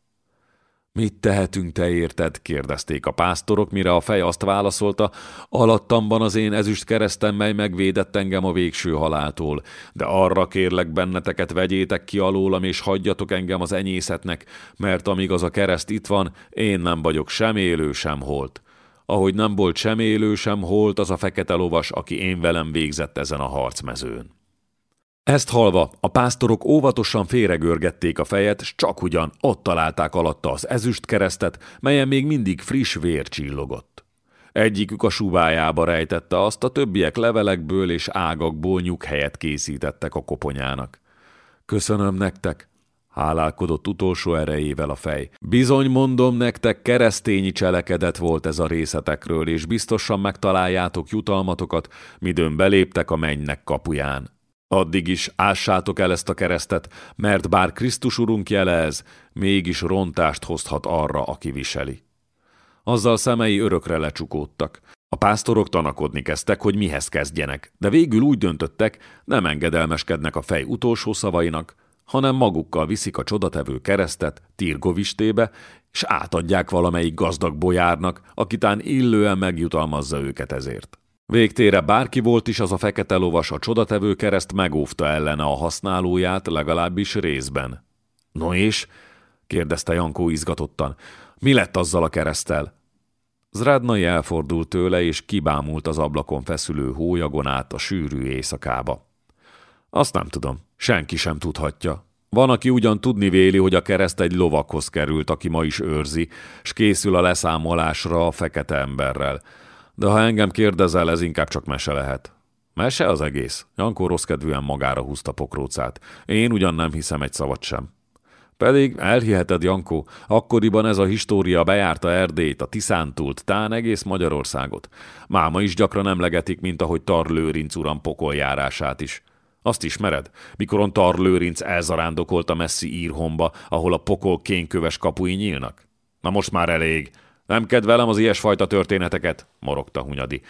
Mit tehetünk te érted? kérdezték a pásztorok, mire a fej azt válaszolta, alattamban az én ezüst keresztem, mely megvédett engem a végső haláltól, de arra kérlek benneteket, vegyétek ki alólam, és hagyjatok engem az enyészetnek, mert amíg az a kereszt itt van, én nem vagyok sem élő, sem holt. Ahogy nem volt sem élő, sem holt az a fekete lovas, aki én velem végzett ezen a harcmezőn. Ezt halva, a pásztorok óvatosan félregörgették a fejet, s csak ugyan ott találták alatta az ezüst keresztet, melyen még mindig friss vér csillogott. Egyikük a subájába rejtette azt, a többiek levelekből és ágakból helyet készítettek a koponyának. Köszönöm nektek, hálálkodott utolsó erejével a fej. Bizony mondom nektek, keresztényi cselekedet volt ez a részetekről, és biztosan megtaláljátok jutalmatokat, midőn beléptek a mennynek kapuján. Addig is ássátok el ezt a keresztet, mert bár Krisztus Urunk jele ez, mégis rontást hozhat arra, aki viseli. Azzal szemei örökre lecsukódtak. A pásztorok tanakodni kezdtek, hogy mihez kezdjenek, de végül úgy döntöttek, nem engedelmeskednek a fej utolsó szavainak, hanem magukkal viszik a csodatevő keresztet Tirgovistébe, és átadják valamelyik gazdag bolyárnak, akitán illően megjutalmazza őket ezért. Végtére bárki volt is az a fekete lovas, a csodatevő kereszt megóvta ellene a használóját, legalábbis részben. No és? kérdezte Jankó izgatottan. Mi lett azzal a keresztel? Zrádnai elfordult tőle, és kibámult az ablakon feszülő hólyagon át a sűrű éjszakába. Azt nem tudom, senki sem tudhatja. Van, aki ugyan tudni véli, hogy a kereszt egy lovakhoz került, aki ma is őrzi, s készül a leszámolásra a fekete emberrel – de ha engem kérdezel, ez inkább csak mese lehet. Mese az egész. Jankó rosszkedvűen magára húzta pokrócát. Én ugyan nem hiszem egy szavat sem. Pedig elhiheted, Jankó, akkoriban ez a história bejárta Erdélyt, a Tiszántúlt, tán egész Magyarországot. Máma is gyakran emlegetik, mint ahogy Tar Lőrinc uram pokoljárását is. Azt ismered, mikoron Tar Lőrinc elzarándokolt a messzi írhomba, ahol a pokol kénköves kapui nyílnak? Na most már elég. Nem kedvelem az ilyesfajta történeteket, morogta Hunyadi.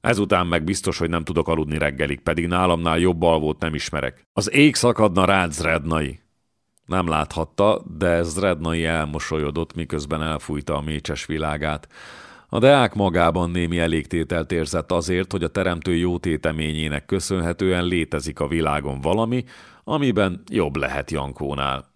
Ezután meg biztos, hogy nem tudok aludni reggelig, pedig nálamnál jobb alvót nem ismerek. Az ég szakadna rád, Zrednai. Nem láthatta, de Zrednai elmosolyodott, miközben elfújta a mécses világát. A deák magában némi elégtételt érzett azért, hogy a teremtő jó téteményének köszönhetően létezik a világon valami, amiben jobb lehet Jankónál.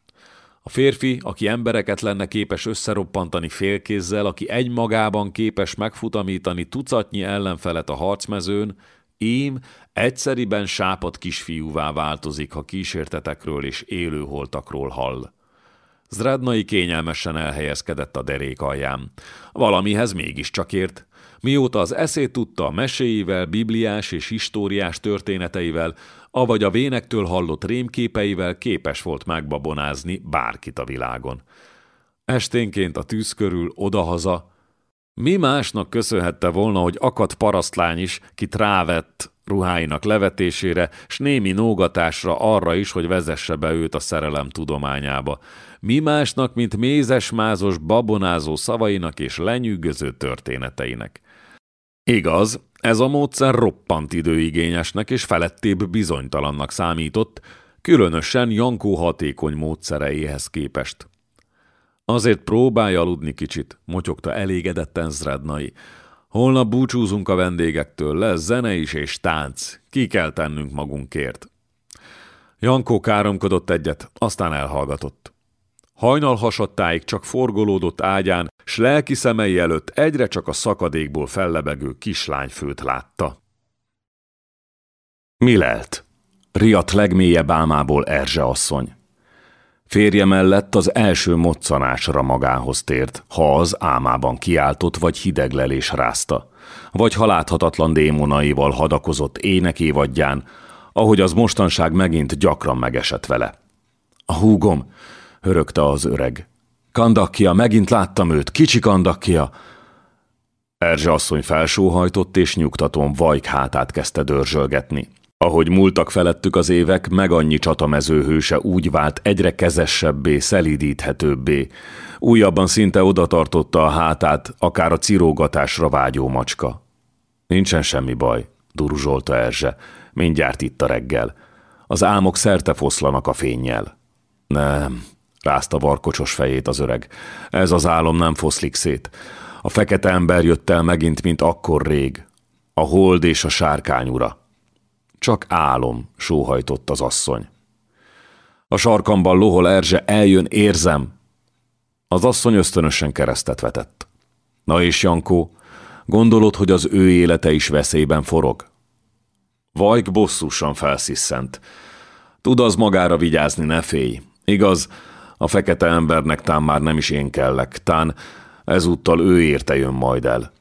A férfi, aki embereket lenne képes összeroppantani félkézzel, aki egymagában képes megfutamítani tucatnyi ellenfelet a harcmezőn, ím egyszeriben sápat kisfiúvá változik, ha kísértetekről és élőholtakról hall. Zrednai kényelmesen elhelyezkedett a derék alján. Valamihez mégiscsak ért. Mióta az eszét tudta a meséivel, bibliás és históriás történeteivel, avagy a vénektől hallott rémképeivel képes volt megbabonázni bárkit a világon. Esténként a tűz körül odahaza, mi másnak köszönhette volna, hogy akadt parasztlány is, ki trávett ruháinak levetésére, s némi nógatásra arra is, hogy vezesse be őt a szerelem tudományába. Mi másnak, mint mézesmázos, babonázó szavainak és lenyűgöző történeteinek. Igaz, ez a módszer roppant időigényesnek és felettébb bizonytalannak számított, különösen Jankó hatékony módszereihez képest. Azért próbálj aludni kicsit, motyogta elégedetten Zrednai. Holnap búcsúzunk a vendégektől, lesz zene is és tánc. Ki kell tennünk magunkért. Jankó káromkodott egyet, aztán elhallgatott. Hajnal hasadtáig csak forgolódott ágyán, s lelki szemei előtt egyre csak a szakadékból fellebegő kislányfőt látta. Mi lelt? Riat legmélyebb álmából Erzse asszony. Férje mellett az első moccanásra magához tért, ha az álmában kiáltott vagy hideglelés rázta, vagy ha láthatatlan démonaival hadakozott énekévadján, ahogy az mostanság megint gyakran megesett vele. A húgom, hörögte az öreg. Kandakkia, megint láttam őt, kicsi Kandakkia! Erzse asszony felsóhajtott és nyugtatón vajk hátát kezdte dörzsölgetni. Ahogy múltak felettük az évek, meg annyi csatamezőhőse úgy vált egyre kezessebbé, szelídíthetőbbé. Újabban szinte odatartotta a hátát, akár a cirógatásra vágyó macska. Nincsen semmi baj, duruzsolta Erzse. Mindjárt itt a reggel. Az álmok szerte foszlanak a fényjel. Nem, rázta varkocsos fejét az öreg. Ez az álom nem foszlik szét. A fekete ember jött el megint, mint akkor rég. A hold és a sárkány ura. Csak álom, sóhajtott az asszony. A sarkamban lohol Erzse, eljön, érzem. Az asszony ösztönösen keresztet vetett. Na és Jankó, gondolod, hogy az ő élete is veszélyben forog? Vajk bosszúsan felsziszent. Tud az magára vigyázni, ne félj. Igaz, a fekete embernek tán már nem is én kellek, tán ezúttal ő érte jön majd el.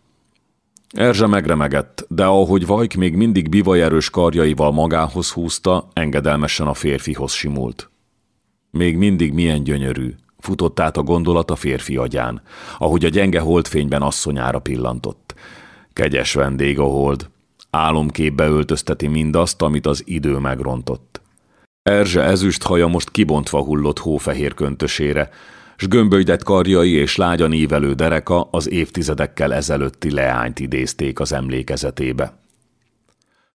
Erzse megremegett, de ahogy Vajk még mindig bivajerős karjaival magához húzta, engedelmesen a férfihoz simult. Még mindig milyen gyönyörű, futott át a gondolat a férfi agyán, ahogy a gyenge holdfényben asszonyára pillantott. Kegyes vendég a hold, álomképbe öltözteti mindazt, amit az idő megrontott. Erzse ezüst haja most kibontva hullott hófehér köntösére, s gömbölydett karjai és lágyan ívelő dereka az évtizedekkel ezelőtti leányt idézték az emlékezetébe.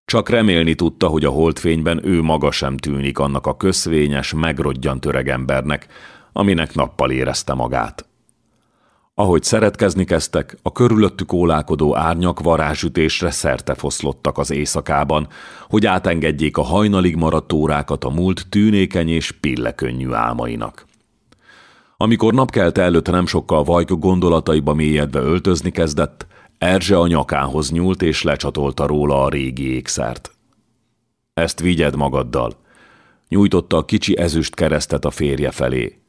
Csak remélni tudta, hogy a holdfényben ő maga sem tűnik annak a köszvényes, megrodgyant öregembernek, aminek nappal érezte magát. Ahogy szeretkezni kezdtek, a körülöttük ólálkodó árnyak varázsütésre szerte foszlottak az éjszakában, hogy átengedjék a hajnalig maradt órákat a múlt tűnékeny és pillekönnyű álmainak. Amikor napkelte előtt nem sokkal Vajk gondolataiba mélyedve öltözni kezdett, Erzse a nyakához nyúlt és lecsatolta róla a régi ékszert. Ezt vigyed magaddal. Nyújtotta a kicsi ezüst keresztet a férje felé.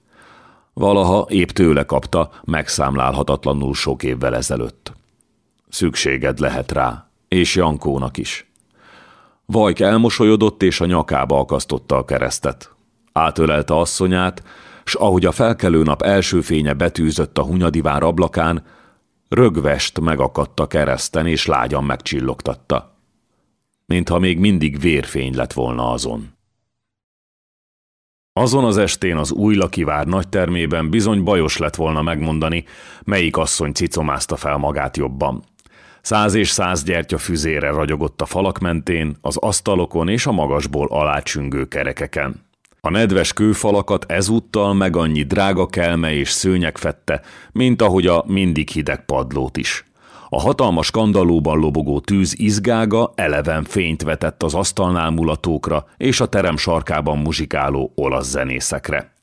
Valaha épp tőle kapta, megszámlálhatatlanul sok évvel ezelőtt. Szükséged lehet rá, és Jankónak is. Vajk elmosolyodott és a nyakába akasztotta a keresztet. Átölelte asszonyát, s ahogy a felkelő nap első fénye betűzött a hunyadivár ablakán, rögvest megakadt a kereszten és lágyan megcsillogtatta. Mintha még mindig vérfény lett volna azon. Azon az estén az új lakivár nagytermében bizony bajos lett volna megmondani, melyik asszony cicomázta fel magát jobban. Száz és száz gyertya füzére ragyogott a falak mentén, az asztalokon és a magasból alácsüngő kerekeken. A nedves kőfalakat ezúttal meg annyi drága kelme és szőnyek fette, mint ahogy a mindig hideg padlót is. A hatalmas kandallóban lobogó tűz izgága eleven fényt vetett az asztalnál mulatókra és a terem sarkában muzsikáló olasz zenészekre.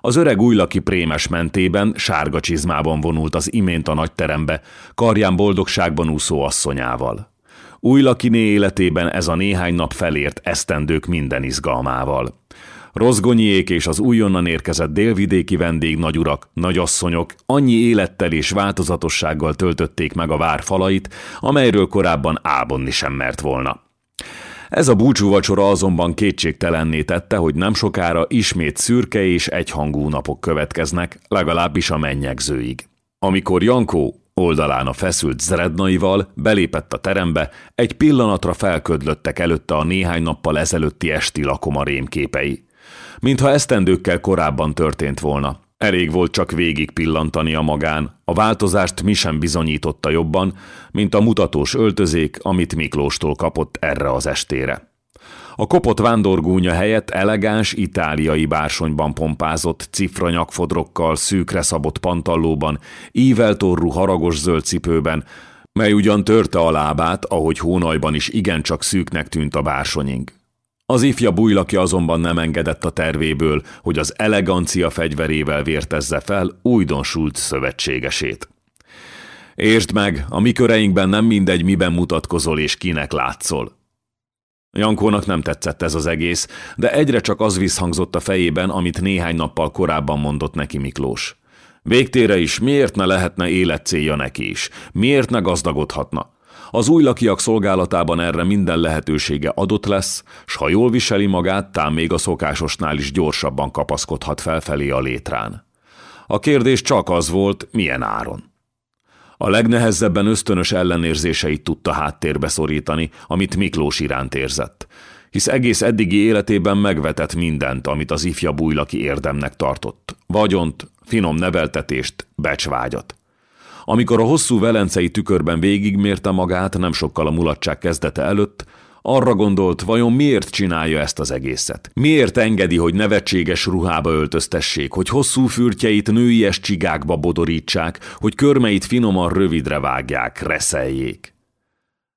Az öreg újlaki prémes mentében, sárga csizmában vonult az imént a nagyterembe, karján boldogságban úszó asszonyával. Újlakiné életében ez a néhány nap felért esztendők minden izgalmával. Rozgonyiék és az újonnan érkezett délvidéki vendég nagyurak, nagyasszonyok annyi élettel és változatossággal töltötték meg a vár falait, amelyről korábban ábonni sem mert volna. Ez a búcsú vacsora azonban kétségtelenné tette, hogy nem sokára ismét szürke és egyhangú napok következnek, legalábbis a mennyegzőig. Amikor Jankó oldalán a feszült zrednaival belépett a terembe, egy pillanatra felködlöttek előtte a néhány nappal ezelőtti esti lakoma rémképei. Mintha esztendőkkel korábban történt volna. Elég volt csak végig pillantani a magán, a változást mi sem bizonyította jobban, mint a mutatós öltözék, amit Miklóstól kapott erre az estére. A kopott vándorgúnya helyett elegáns itáliai bársonyban pompázott, cifra nyakfodrokkal, szűkre szabott pantallóban, íveltorru haragos zöld cipőben, mely ugyan törte a lábát, ahogy hónajban is igencsak szűknek tűnt a bársonying. Az ifja bújlaki azonban nem engedett a tervéből, hogy az elegancia fegyverével vértezze fel újdonsult szövetségesét. Értsd meg, a mi köreinkben nem mindegy, miben mutatkozol és kinek látszol. Jankónak nem tetszett ez az egész, de egyre csak az visszhangzott a fejében, amit néhány nappal korábban mondott neki Miklós. Végtére is miért ne lehetne életcélja neki is? Miért ne gazdagodhatna? Az új lakiak szolgálatában erre minden lehetősége adott lesz, s ha jól viseli magát, tám még a szokásosnál is gyorsabban kapaszkodhat felfelé a létrán. A kérdés csak az volt, milyen áron. A legnehezebben ösztönös ellenérzéseit tudta háttérbe szorítani, amit Miklós iránt érzett, hisz egész eddigi életében megvetett mindent, amit az ifja bújlaki érdemnek tartott. Vagyont, finom neveltetést, becsvágyat. Amikor a hosszú velencei tükörben végigmérte magát nem sokkal a mulatság kezdete előtt, arra gondolt, vajon miért csinálja ezt az egészet? Miért engedi, hogy nevetséges ruhába öltöztessék, hogy hosszú fürtjeit nőies csigákba bodorítsák, hogy körmeit finoman rövidre vágják, reszeljék?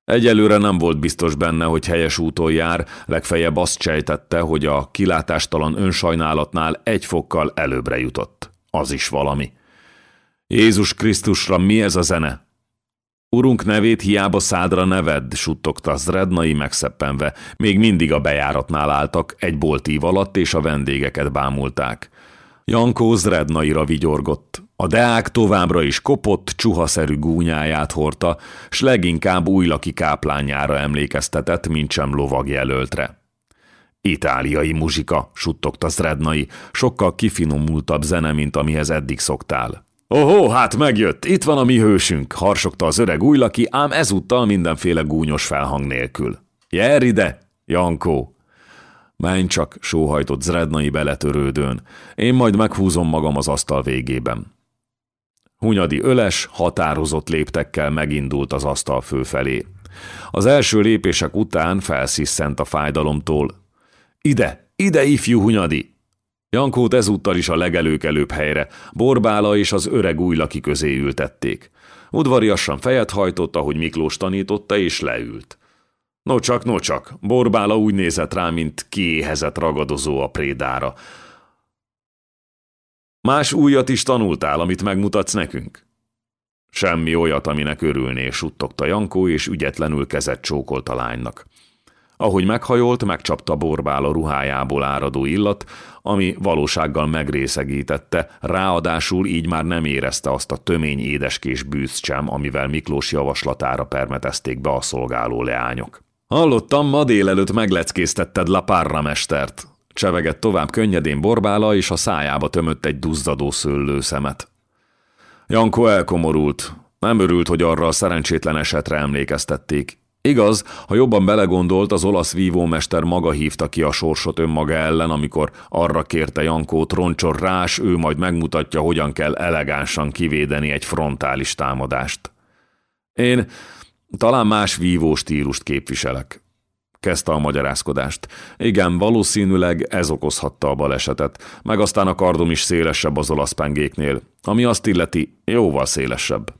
Egyelőre nem volt biztos benne, hogy helyes úton jár, legfeljebb azt sejtette, hogy a kilátástalan önsajnálatnál egy fokkal előbbre jutott. Az is valami. Jézus Krisztusra, mi ez a zene? Urunk nevét hiába szádra neved, suttogta Zrednai megszeppenve. Még mindig a bejáratnál álltak, egy boltív alatt, és a vendégeket bámulták. Jankó Zrednaira vigyorgott. A deák továbbra is kopott, csuhaszerű gúnyáját hordta, s leginkább újlaki káplányára emlékeztetett, mint sem lovagjelöltre. Itáliai muzsika, suttogta Zrednai, sokkal kifinomultabb zene, mint amihez eddig szoktál. Ohó, hát megjött, itt van a mi hősünk, harsogta az öreg újlaki, ám ezúttal mindenféle gúnyos felhang nélkül. Jer ide, Jankó! Menj csak, sóhajtott Zrednai beletörődőn. Én majd meghúzom magam az asztal végében. Hunyadi öles, határozott léptekkel megindult az asztal főfelé. Az első lépések után felsziszent a fájdalomtól. Ide, ide, ifjú Hunyadi! Jankót ezúttal is a legelőkelőbb helyre, Borbála és az öreg újlaki közé ültették. Udvariasan fejet hajtott, ahogy Miklós tanította, és leült. No csak, no csak, Borbála úgy nézett rá, mint kiéhezett ragadozó a prédára. Más újat is tanultál, amit megmutatsz nekünk? Semmi olyat, aminek örülné, suttogta Jankó, és ügyetlenül kezet csókolt a lánynak. Ahogy meghajolt, megcsapta borbál a ruhájából áradó illat, ami valósággal megrészegítette, ráadásul így már nem érezte azt a tömény édeskés bűzt sem, amivel Miklós javaslatára permetezték be a szolgáló leányok. Hallottam, ma délelőtt megleckésztetted La mestert. Csevegett tovább könnyedén borbála, és a szájába tömött egy duzzadó szőlőszemet. Janko elkomorult. Nem örült, hogy arra a szerencsétlen esetre emlékeztették. Igaz, ha jobban belegondolt, az olasz vívómester maga hívta ki a sorsot önmaga ellen, amikor arra kérte Jankót, roncsor rás, ő majd megmutatja, hogyan kell elegánsan kivédeni egy frontális támadást. Én talán más vívó stílust képviselek. Kezdte a magyarázkodást. Igen, valószínűleg ez okozhatta a balesetet, meg aztán a kardom is szélesebb az olasz pengéknél, ami azt illeti, jóval szélesebb.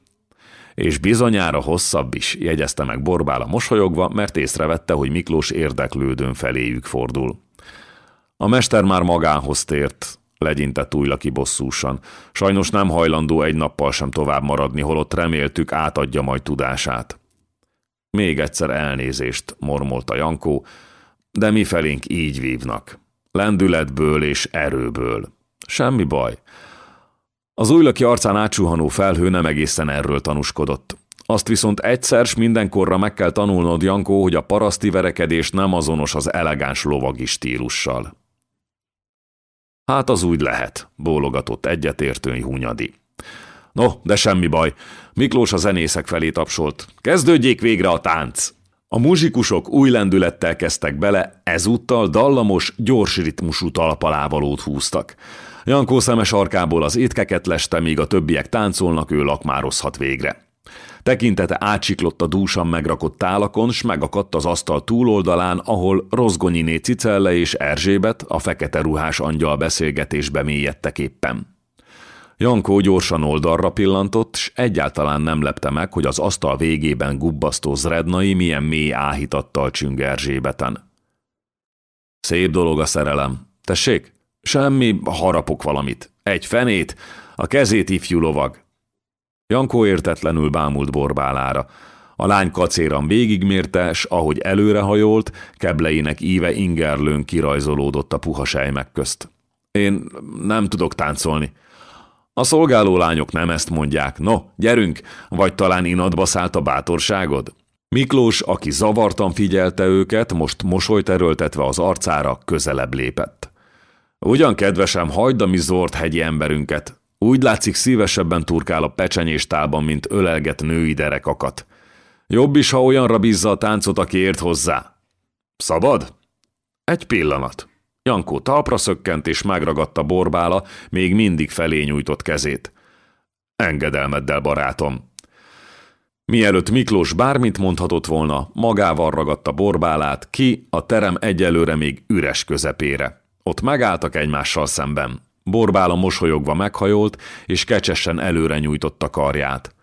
És bizonyára hosszabb is, jegyezte meg Borbála mosolyogva, mert észrevette, hogy Miklós érdeklődőn feléjük fordul. A mester már magához tért, legyintett újlaki bosszúsan. Sajnos nem hajlandó egy nappal sem tovább maradni, holott reméltük átadja majd tudását. Még egyszer elnézést, mormolta Jankó, de mi felénk így vívnak. Lendületből és erőből. Semmi baj. Az újlaki arcán átsuhanó felhő nem egészen erről tanúskodott. Azt viszont egyszer s mindenkorra meg kell tanulnod, Jankó, hogy a paraszti verekedés nem azonos az elegáns lovagi stílussal. Hát az úgy lehet, bólogatott egyetértőn Hunyadi. No, de semmi baj. Miklós a zenészek felé tapsolt. Kezdődjék végre a tánc! A muzsikusok új lendülettel kezdtek bele, ezúttal dallamos, gyors ritmusú talpalávalót húztak. Jankó szemes arkából az étkeket leste, míg a többiek táncolnak, ő lakmározhat végre. Tekintete átsiklott a dúsan megrakott tálakon, s megakadt az asztal túloldalán, ahol Rozgonyiné Cicelle és Erzsébet, a fekete ruhás angyal beszélgetésbe mélyedtek éppen. Jankó gyorsan oldalra pillantott, s egyáltalán nem lepte meg, hogy az asztal végében gubbasztó zrednai milyen mély áhítattal csüng Erzsébeten. Szép dolog a szerelem. Tessék? Semmi, harapok valamit. Egy fenét, a kezét ifjú lovag. Jankó értetlenül bámult borbálára. A lány kacéran végigmérte, s ahogy előrehajolt, kebleinek íve ingerlőn kirajzolódott a puha sejmek közt. Én nem tudok táncolni. A szolgáló lányok nem ezt mondják. No, gyerünk, vagy talán inadba szállt a bátorságod? Miklós, aki zavartan figyelte őket, most mosolyt erőltetve az arcára, közelebb lépett. Ugyan kedvesem, hagyd a mi zord hegyi emberünket. Úgy látszik szívesebben turkál a pecsenyéstálban, mint ölelget női derekakat. Jobb is, ha olyanra bízza a táncot, aki ért hozzá. Szabad? Egy pillanat. Jankó talpra szökkent és megragadta borbála, még mindig felé nyújtott kezét. Engedelmeddel, barátom. Mielőtt Miklós bármit mondhatott volna, magával ragadta borbálát ki a terem egyelőre még üres közepére. Ott megálltak egymással szemben. Borbála mosolyogva meghajolt, és kecsesen előre nyújtotta karját.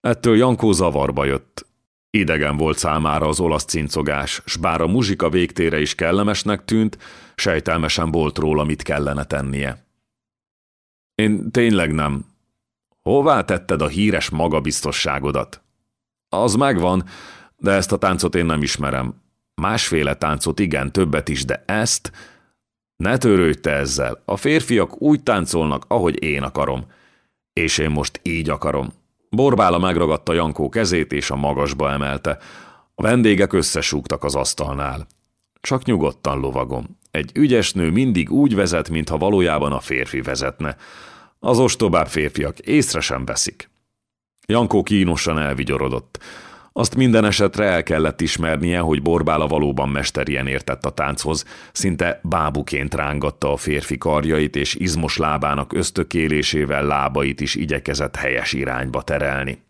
Ettől Jankó zavarba jött. Idegen volt számára az olasz cincogás, s bár a muzsika végtére is kellemesnek tűnt, sejtelmesen volt róla, mit kellene tennie. Én tényleg nem. Hová tetted a híres magabiztosságodat? Az megvan, de ezt a táncot én nem ismerem. Másféle táncot igen, többet is, de ezt... Ne törődj te ezzel. A férfiak úgy táncolnak, ahogy én akarom. És én most így akarom. Borbála megragadta Jankó kezét és a magasba emelte. A vendégek összesúgtak az asztalnál. Csak nyugodtan lovagom. Egy ügyes nő mindig úgy vezet, mintha valójában a férfi vezetne. Az ostobább férfiak észre sem veszik. Jankó kínosan elvigyorodott. Azt minden esetre el kellett ismernie, hogy Borbála valóban mesterien értett a tánchoz, szinte bábuként rángatta a férfi karjait, és izmos lábának ösztökélésével lábait is igyekezett helyes irányba terelni.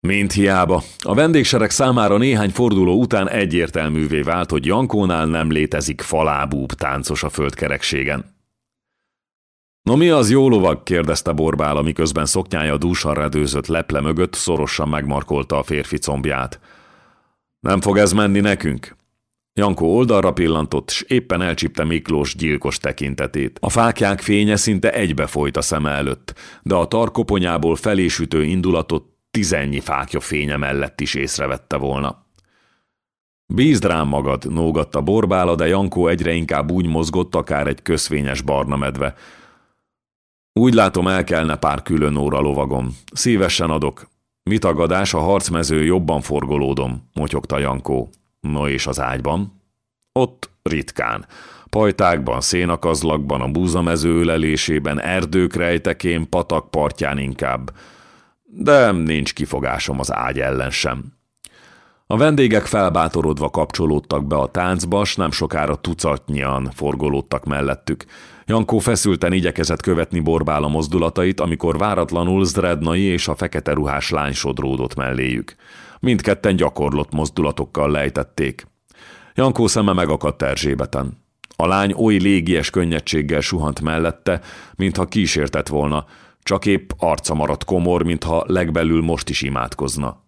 Mint hiába. A vendégsereg számára néhány forduló után egyértelművé vált, hogy Jankónál nem létezik falábúbb táncos a földkerekségen. No mi az jó lovag? kérdezte Borbála, miközben szoknyája dúsan redőzött leple mögött szorosan megmarkolta a férfi combját. Nem fog ez menni nekünk? Jankó oldalra pillantott, s éppen elcsípte Miklós gyilkos tekintetét. A fákják fénye szinte egybe folyt a szeme előtt, de a tarkoponyából felésütő indulatot tizennyi fákja fénye mellett is észrevette volna. Bízd rám magad, nógatta borbála, de Jankó egyre inkább úgy mozgott, akár egy köszvényes barna medve. Úgy látom, el kellene pár külön óra lovagom. Szívesen adok. Mi tagadás, a harcmező jobban forgolódom, motyogta Jankó. No és az ágyban? Ott ritkán. Pajtákban, szénakazlakban, a búzamező ölelésében, erdők rejtekén, patak partján inkább. De nincs kifogásom az ágy ellen sem. A vendégek felbátorodva kapcsolódtak be a táncba, s nem sokára tucatnyian forgolódtak mellettük. Jankó feszülten igyekezett követni Borbála mozdulatait, amikor váratlanul Zrednai és a fekete ruhás lány sodródott melléjük. Mindketten gyakorlott mozdulatokkal lejtették. Jankó szeme megakadt Erzsébeten. A lány oly légies könnyedséggel suhant mellette, mintha kísértett volna, csak épp arca maradt komor, mintha legbelül most is imádkozna.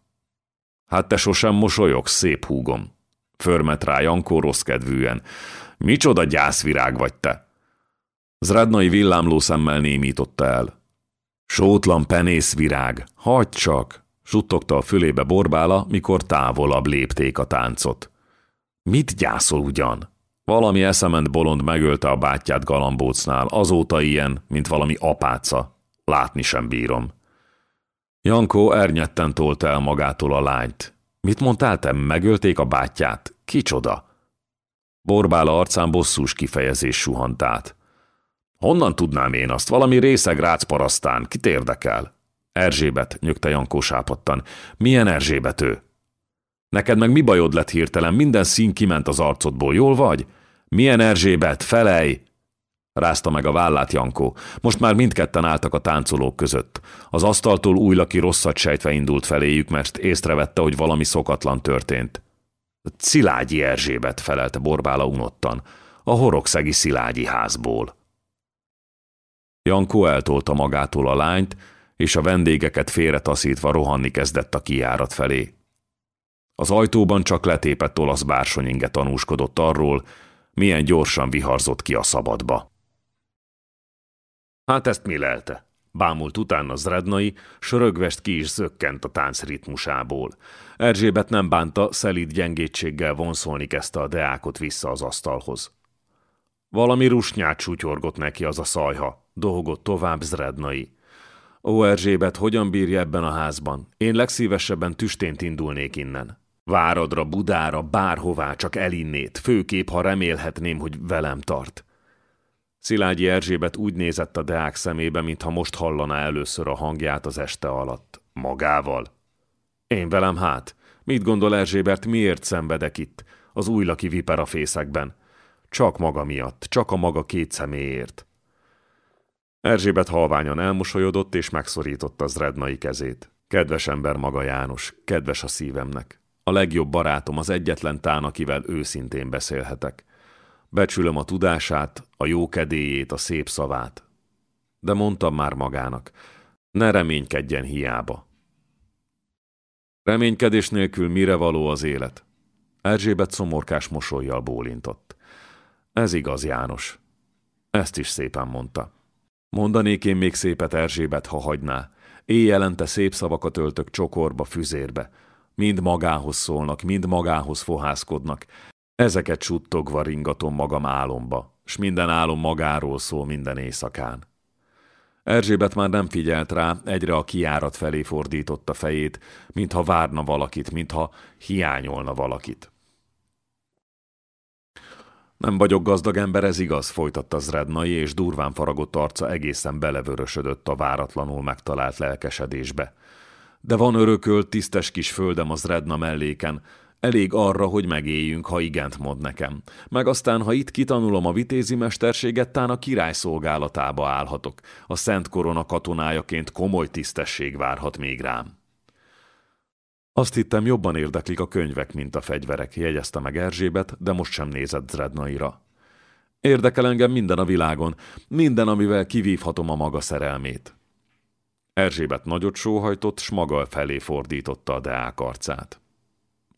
Hát te sosem mosolyogsz, szép húgom. Förmet rá Jankó rossz kedvűen. Micsoda gyászvirág vagy te! Zradnai villámló szemmel némította el. Sótlan penészvirág, hagyd csak! Suttogta a fülébe borbála, mikor távolabb lépték a táncot. Mit gyászol ugyan? Valami eszement bolond megölte a bátyját galambócnál, azóta ilyen, mint valami apáca. Látni sem bírom. Jankó ernyetten tolta el magától a lányt. Mit mondtál te, megölték a bátyját? Kicsoda? Borbála arcán bosszús kifejezés suhant át. Honnan tudnám én azt? Valami részeg rácparasztán. Kit érdekel? Erzsébet, nyögte Jankó sápadtan. Milyen Erzsébet ő? Neked meg mi bajod lett hirtelen? Minden szín kiment az arcodból, jól vagy? Milyen Erzsébet? Felej! Rázta meg a vállát Jankó. Most már mindketten álltak a táncolók között. Az asztaltól újlaki rosszat sejtve indult feléjük, mert észrevette, hogy valami szokatlan történt. Szilágyi Erzsébet felelte Borbála unottan. A horogszegi Szilágyi házból. Jankó eltolta magától a lányt, és a vendégeket félretaszítva rohanni kezdett a kijárat felé. Az ajtóban csak letépett olasz bársonyinge tanúskodott arról, milyen gyorsan viharzott ki a szabadba. Hát ezt mi lelte? Bámult utána Zrednai, sörögvest ki is zökkent a tánc ritmusából. Erzsébet nem bánta, szelíd gyengétséggel vonszolni kezdte a deákot vissza az asztalhoz. Valami rusnyát csútyorgott neki az a szajha, dohogott tovább Zrednai. Ó, Erzsébet, hogyan bírja ebben a házban? Én legszívesebben tüstént indulnék innen. Váradra, Budára, bárhová, csak elinnét, főkép, ha remélhetném, hogy velem tart. Szilágyi Erzsébet úgy nézett a Deák szemébe, mintha most hallaná először a hangját az este alatt. Magával. Én velem hát. Mit gondol Erzsébet, miért szenvedek itt, az újlaki viperafészekben? Csak maga miatt, csak a maga két személyért. Erzsébet halványan elmosolyodott és megszorította Zrednai kezét. Kedves ember maga János, kedves a szívemnek. A legjobb barátom az egyetlen tán, akivel őszintén beszélhetek. Becsülöm a tudását, a jó kedélyét, a szép szavát. De mondtam már magának, ne reménykedjen hiába. Reménykedés nélkül mire való az élet? Erzsébet szomorkás mosolyjal bólintott. Ez igaz, János. Ezt is szépen mondta. Mondanék én még szépet Erzsébet, ha hagyná. Éjjelente szép szavakat öltök csokorba, füzérbe. Mind magához szólnak, mind magához fohászkodnak. Ezeket suttogva ringatom magam álomba, s minden álom magáról szól minden éjszakán. Erzsébet már nem figyelt rá, egyre a kiárat felé fordította fejét, mintha várna valakit, mintha hiányolna valakit. Nem vagyok gazdag ember, ez igaz, folytatta Zrednai, és durván faragott arca egészen belevörösödött a váratlanul megtalált lelkesedésbe. De van örökölt, tisztes kis földem az Zredna melléken, Elég arra, hogy megéljünk, ha igent mond nekem. Meg aztán, ha itt kitanulom a vitézi mesterséget, tán a király szolgálatába állhatok. A Szent Korona katonájaként komoly tisztesség várhat még rám. Azt hittem, jobban érdeklik a könyvek, mint a fegyverek, jegyezte meg Erzsébet, de most sem nézett Zrednaira. Érdekel engem minden a világon, minden, amivel kivívhatom a maga szerelmét. Erzsébet nagyot sóhajtott, s maga felé fordította a deák arcát.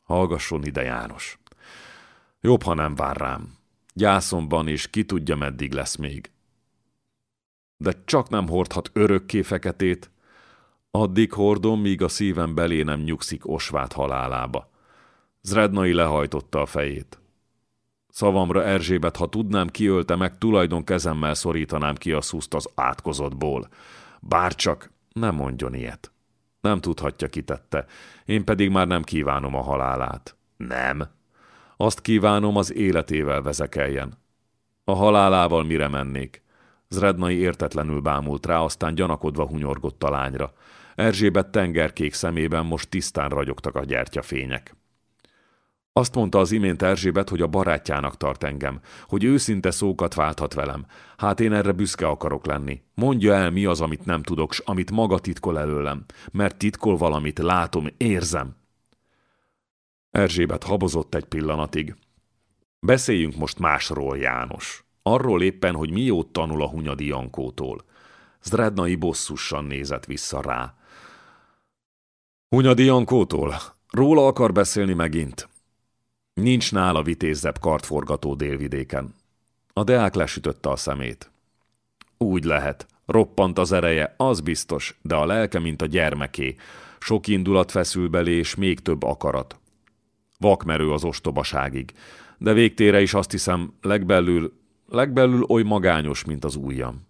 Hallgasson ide, János. Jobb, ha nem vár rám. Gyászomban és ki tudja, meddig lesz még. De csak nem hordhat örökké feketét, addig hordom, míg a szívem belé nem nyugszik osvát halálába. Zrednai lehajtotta a fejét. Szavamra Erzsébet, ha tudnám, kiölte meg, tulajdon kezemmel szorítanám ki a szuszt az átkozottból. Bárcsak nem mondjon ilyet. Nem tudhatja, kitette. Én pedig már nem kívánom a halálát. Nem. Azt kívánom, az életével vezekeljen. A halálával mire mennék? Zrednai értetlenül bámult rá, aztán gyanakodva hunyorgott a lányra. Erzsébet tengerkék szemében most tisztán ragyogtak a gyertyafények. Azt mondta az imént Erzsébet, hogy a barátjának tart engem, hogy őszinte szókat válthat velem. Hát én erre büszke akarok lenni. Mondja el, mi az, amit nem tudok, s amit maga titkol előlem. Mert titkol valamit, látom, érzem. Erzsébet habozott egy pillanatig. Beszéljünk most másról, János. Arról éppen, hogy miót tanul a Hunyadi Jankótól. Zrednai bosszussan nézett vissza rá. Hunyadi Jankótól? Róla akar beszélni megint? Nincs nála vitézzebb kartforgató délvidéken. A deák lesütötte a szemét. Úgy lehet. Roppant az ereje, az biztos, de a lelke, mint a gyermeké. Sok indulat feszül belé, és még több akarat. Vakmerő az ostobaságig. De végtére is azt hiszem, legbelül, legbelül oly magányos, mint az ujjam.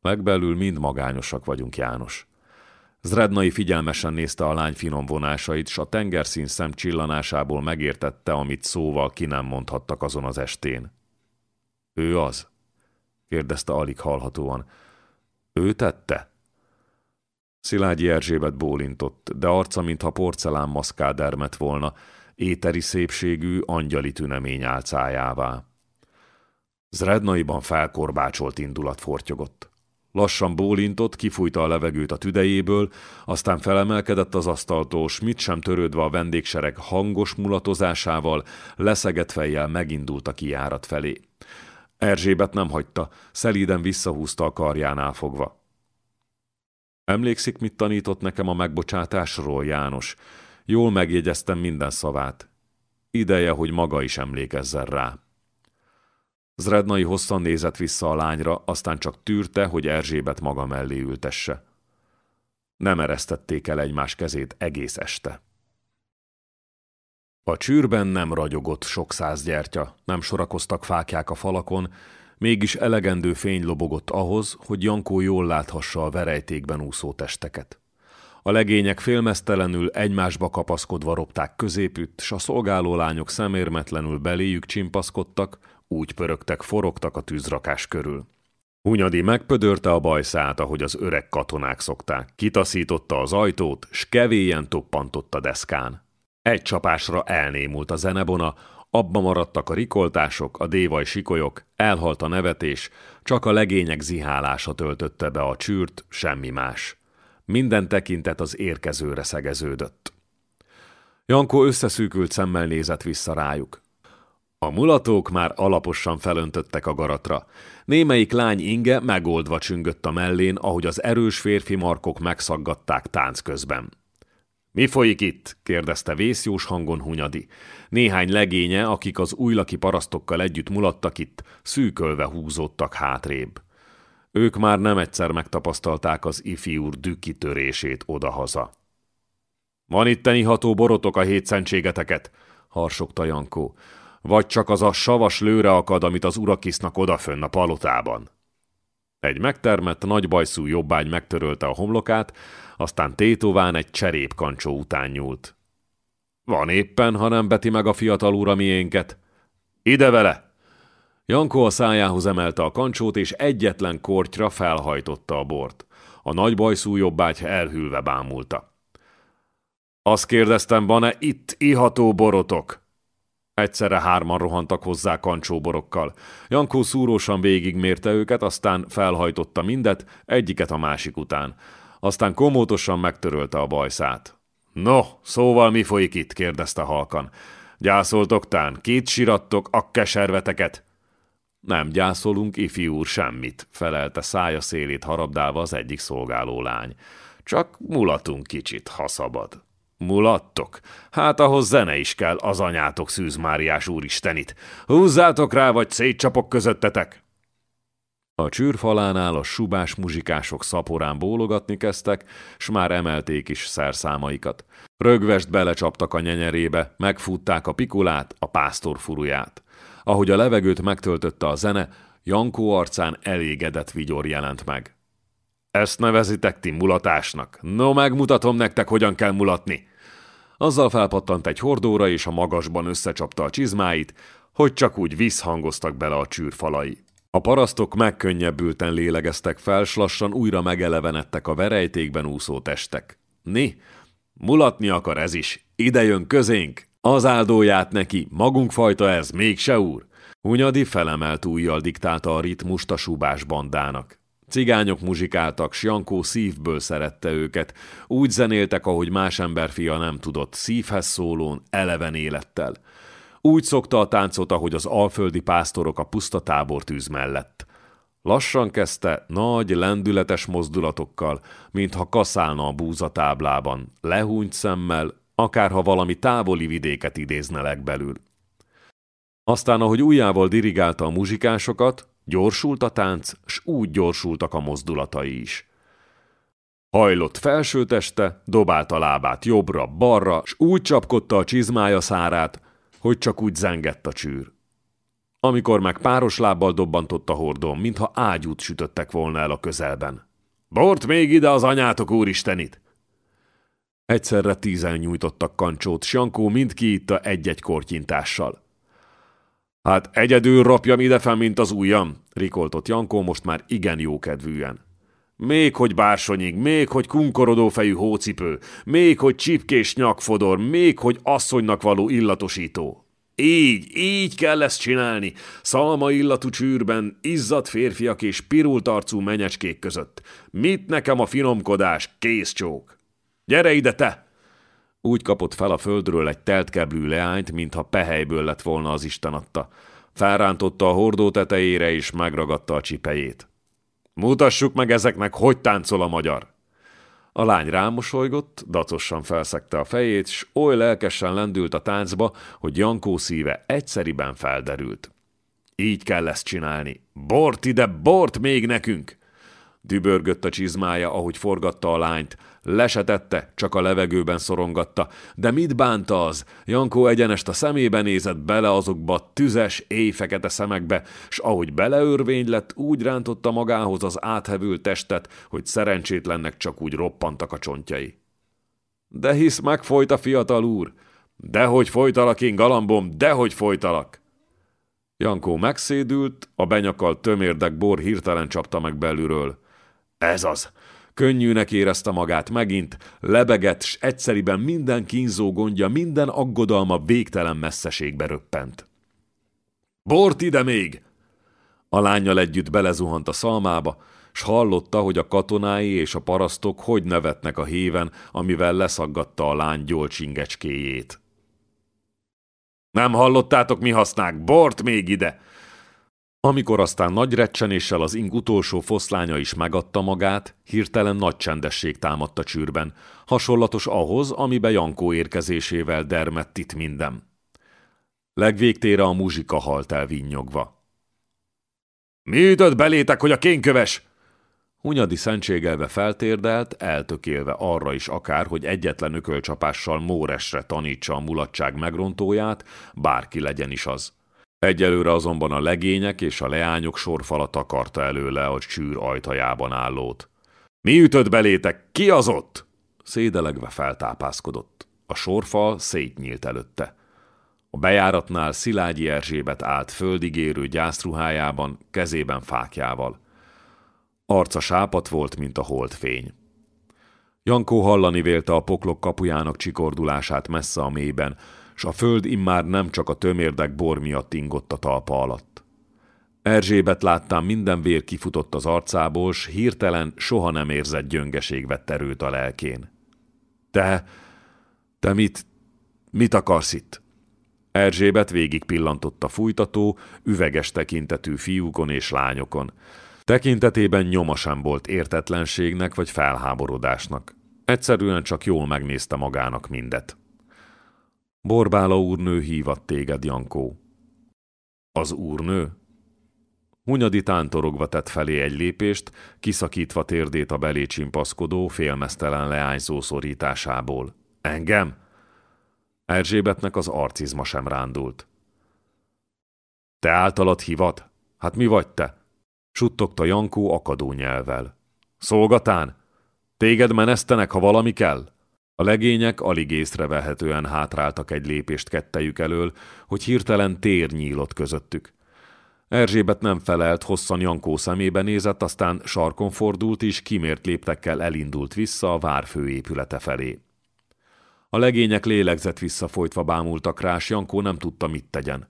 Legbelül mind magányosak vagyunk, János. Zrednai figyelmesen nézte a lány finom vonásait, s a tengerszín szem csillanásából megértette, amit szóval ki nem mondhattak azon az estén. Ő az? kérdezte alig hallhatóan. Ő tette? Szilágyi Erzsébet bólintott, de arca, mintha porcelán maszkádermet volna, éteri szépségű, angyali tünemény álcájává. Zrednaiban felkorbácsolt indulat fortyogott. Lassan bólintott, kifújta a levegőt a tüdejéből, aztán felemelkedett az asztaltól, s mit sem törődve a vendégsereg hangos mulatozásával, leszegett fejjel megindult a kijárat felé. Erzsébet nem hagyta, szelíden visszahúzta a karjánál fogva. Emlékszik, mit tanított nekem a megbocsátásról, János? Jól megjegyeztem minden szavát. Ideje, hogy maga is emlékezzen rá. Zrednai hosszan nézett vissza a lányra, aztán csak tűrte, hogy Erzsébet maga mellé ültesse. Nem eresztették el egymás kezét egész este. A csűrben nem ragyogott sok száz gyertya, nem sorakoztak fákják a falakon, mégis elegendő fény lobogott ahhoz, hogy Jankó jól láthassa a verejtékben úszó testeket. A legények félmeztelenül egymásba kapaszkodva ropták középütt, s a szolgáló lányok szemérmetlenül beléjük csimpaszkodtak, úgy pörögtek, forogtak a tűzrakás körül. Hunyadi megpödörte a bajszát, ahogy az öreg katonák szokták. Kitaszította az ajtót, s kevélyen toppantott deszkán. Egy csapásra elnémult a zenebona, abba maradtak a rikoltások, a dévaj sikolyok, elhalt a nevetés, csak a legények zihálása töltötte be a csűrt, semmi más. Minden tekintet az érkezőre szegeződött. Jankó összeszűkült szemmel nézett vissza rájuk. A mulatók már alaposan felöntöttek a garatra. Némelyik lány inge megoldva csüngött a mellén, ahogy az erős férfi markok megszaggatták tánc közben. Mi folyik itt? kérdezte vészjós hangon Hunyadi. Néhány legénye, akik az újlaki parasztokkal együtt mulattak itt, szűkölve húzódtak hátrébb. Ők már nem egyszer megtapasztalták az ifiúr dükkitörését odahaza. Van itten iható borotok a hétszentségeteket, harsogta Jankó vagy csak az a savas lőre akad, amit az urakisznak odafönn a palotában. Egy megtermett nagybajszú jobbány megtörölte a homlokát, aztán tétován egy cserépkancsó után nyúlt. Van éppen, ha nem beti meg a fiatal úr miénket. Ide vele! Jankó a szájához emelte a kancsót, és egyetlen kortyra felhajtotta a bort. A nagybajszú jobbágy elhűlve bámulta. Azt kérdeztem, van-e itt iható borotok? Egyszerre hárman rohantak hozzá kancsóborokkal. Jankó szúrósan végigmérte őket, aztán felhajtotta mindet, egyiket a másik után. Aztán komótosan megtörölte a bajszát. No, szóval mi folyik itt? kérdezte halkan. Gyászoltok tán, két sirattok a keserveteket. Nem gyászolunk, ifi úr, semmit, felelte szája szélét harabdálva az egyik szolgáló lány. Csak mulatunk kicsit, ha szabad. Mulattok? Hát ahhoz zene is kell, az anyátok Szűz Máriás úristenit. Húzzátok rá, vagy szétcsapok közöttetek! A csűrfalánál a subás muzsikások szaporán bólogatni kezdtek, s már emelték is szerszámaikat. Rögvest belecsaptak a nyenyerébe, megfutták a pikulát, a pásztor furuját. Ahogy a levegőt megtöltötte a zene, Jankó arcán elégedett vigyor jelent meg. Ezt nevezitek ti mulatásnak? No, megmutatom nektek, hogyan kell mulatni. Azzal felpattant egy hordóra, és a magasban összecsapta a csizmáit, hogy csak úgy visszhangoztak bele a csűrfalai. A parasztok megkönnyebbülten lélegeztek fel, s lassan újra megelevenedtek a verejtékben úszó testek. Ni, mulatni akar ez is, ide jön közénk, az áldóját neki, magunk fajta ez, mégse úr. Hunyadi felemelt ujjal diktálta a ritmust a subás bandának. Cigányok muzsikáltak, s szívből szerette őket. Úgy zenéltek, ahogy más emberfia nem tudott, szívhez szólón, eleven élettel. Úgy szokta a táncot, ahogy az alföldi pásztorok a puszta tábortűz mellett. Lassan kezdte, nagy, lendületes mozdulatokkal, mintha kaszálna a búzatáblában, lehúnyt szemmel, akárha valami távoli vidéket idézne legbelül. Aztán, ahogy ujjával dirigálta a muzsikásokat, gyorsult a tánc, s úgy gyorsultak a mozdulatai is. Hajlott felső teste, dobálta lábát jobbra-balra, s úgy csapkodta a csizmája szárát, hogy csak úgy zengett a csűr. Amikor meg páros lábbal dobbantott a hordón, mintha ágyút sütöttek volna el a közelben. Bort még ide az anyátok úristenit! Egyszerre tízen nyújtottak kancsót, Sankó mind kiitta egy-egy kortyintással. Hát egyedül rapjam idefel, mint az ujjam, rikoltott Jankó most már igen jókedvűen. Még hogy bársonyig, még hogy kunkorodó fejű hócipő, még hogy csipkés nyakfodor, még hogy asszonynak való illatosító. Így, így kell ezt csinálni, szalma illatú csűrben, izzadt férfiak és pirult arcú menyecskék között. Mit nekem a finomkodás, kész csók. Gyere ide te! Úgy kapott fel a földről egy teltkeblű leányt, mintha pehelyből lett volna az Isten adta. Felrántotta a hordó tetejére, és megragadta a csipejét. Mutassuk meg ezeknek, hogy táncol a magyar! A lány rámosolygott, dacosan felszegte a fejét, s oly lelkesen lendült a táncba, hogy Jankó szíve egyszeriben felderült. Így kell ezt csinálni. Bort ide, bort még nekünk! Dübörgött a csizmája, ahogy forgatta a lányt. Lesetette, csak a levegőben szorongatta. De mit bánta az? Jankó egyenest a szemébe nézett bele azokba a tüzes, éjfekete szemekbe, s ahogy beleörvény lett, úgy rántotta magához az áthevült testet, hogy szerencsétlennek csak úgy roppantak a csontjai. De hisz megfolyt a fiatal úr. Dehogy folytalak én, galambom, dehogy folytalak! Jankó megszédült, a benyakalt tömérdek bor hirtelen csapta meg belülről. Ez az! Könnyűnek érezte magát megint, lebegett, s egyszeriben minden kínzó gondja, minden aggodalma végtelen messzeségbe röppent. Bort ide még! A lányjal együtt belezuhant a szalmába, s hallotta, hogy a katonái és a parasztok hogy nevetnek a héven, amivel leszaggatta a lány gyolcsingecskéjét. Nem hallottátok, mi hasznák? Bort még ide! Amikor aztán nagy recsenéssel az ing utolsó foszlánya is megadta magát, hirtelen nagy csendesség támadt csűrben, hasonlatos ahhoz, amibe Jankó érkezésével dermett itt minden. Legvégtére a muzsika halt el vinnyogva. Mi ütött belétek, hogy a kénköves? Hunyadi szentségelve feltérdelt, eltökélve arra is akár, hogy egyetlen ökölcsapással móresre tanítsa a mulatság megrontóját, bárki legyen is az. Egyelőre azonban a legények és a leányok sorfala takarta előle a csűr ajtajában állót. Mi ütött belétek? Ki az ott? Szédelegve feltápászkodott. A sorfal szétnyílt előtte. A bejáratnál Szilágyi Erzsébet állt földigérő gyászruhájában, kezében fákjával. Arca sápat volt, mint a holdfény. Jankó hallani vélte a poklok kapujának csikordulását messze a mélyben, s a föld immár nem csak a tömérdek bor miatt ingott a talpa alatt. Erzsébet láttám, minden vér kifutott az arcából, s hirtelen soha nem érzett gyöngeség vett erőt a lelkén. Te, te mit, mit akarsz itt? Erzsébet végig pillantott a fújtató, üveges tekintetű fiúkon és lányokon. Tekintetében nyoma sem volt értetlenségnek vagy felháborodásnak. Egyszerűen csak jól megnézte magának mindet. Borbála úrnő hívat téged, Jankó. Az úrnő? Hunyadi tántorogva tett felé egy lépést, kiszakítva térdét a belé csimpaszkodó, félmeztelen leányzó szorításából. Engem? Erzsébetnek az arcizma sem rándult. Te általad hivat? Hát mi vagy te? Suttogta Jankó akadó nyelvvel. Szolgatán? Téged menesztenek, ha valami kell? A legények alig észrevehetően hátráltak egy lépést kettejük elől, hogy hirtelen tér nyílott közöttük. Erzsébet nem felelt, hosszan Jankó szemébe nézett, aztán sarkon fordult, és kimért léptekkel elindult vissza a vár főépülete felé. A legények lélegzett visszafolytva bámultak rá, s Jankó nem tudta, mit tegyen.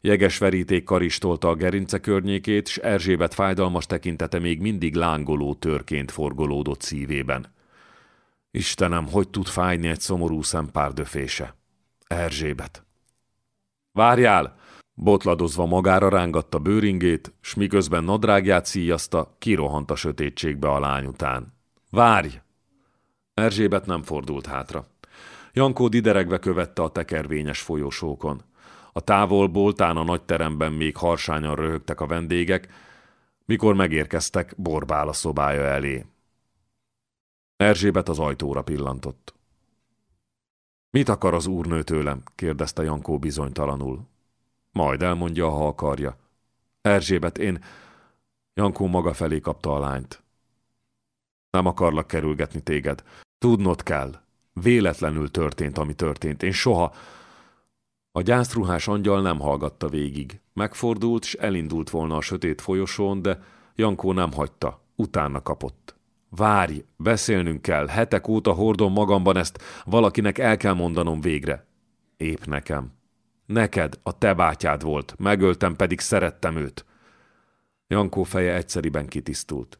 Jeges veríték karistolta a gerince környékét, s Erzsébet fájdalmas tekintete még mindig lángoló törként forgolódott szívében. Istenem, hogy tud fájni egy szomorú szempárdöfése? Erzsébet. Várjál! Botladozva magára rángatta bőringét, s miközben nadrágját szíjazta, kirohant a sötétségbe a lány után. Várj! Erzsébet nem fordult hátra. Jankó dideregve követte a tekervényes folyosókon. A távolból, tán a nagy teremben még harsányan röhögtek a vendégek, mikor megérkeztek Borbál a szobája elé. Erzsébet az ajtóra pillantott. Mit akar az úrnő tőlem? kérdezte Jankó bizonytalanul. Majd elmondja, ha akarja. Erzsébet, én... Jankó maga felé kapta a lányt. Nem akarlak kerülgetni téged. Tudnod kell. Véletlenül történt, ami történt. Én soha... A gyászruhás angyal nem hallgatta végig. Megfordult, s elindult volna a sötét folyosón, de Jankó nem hagyta. Utána kapott. Várj, beszélnünk kell, hetek óta hordom magamban ezt, valakinek el kell mondanom végre. Épp nekem. Neked, a te bátyád volt, megöltem, pedig szerettem őt. Jankó feje egyszeriben kitisztult.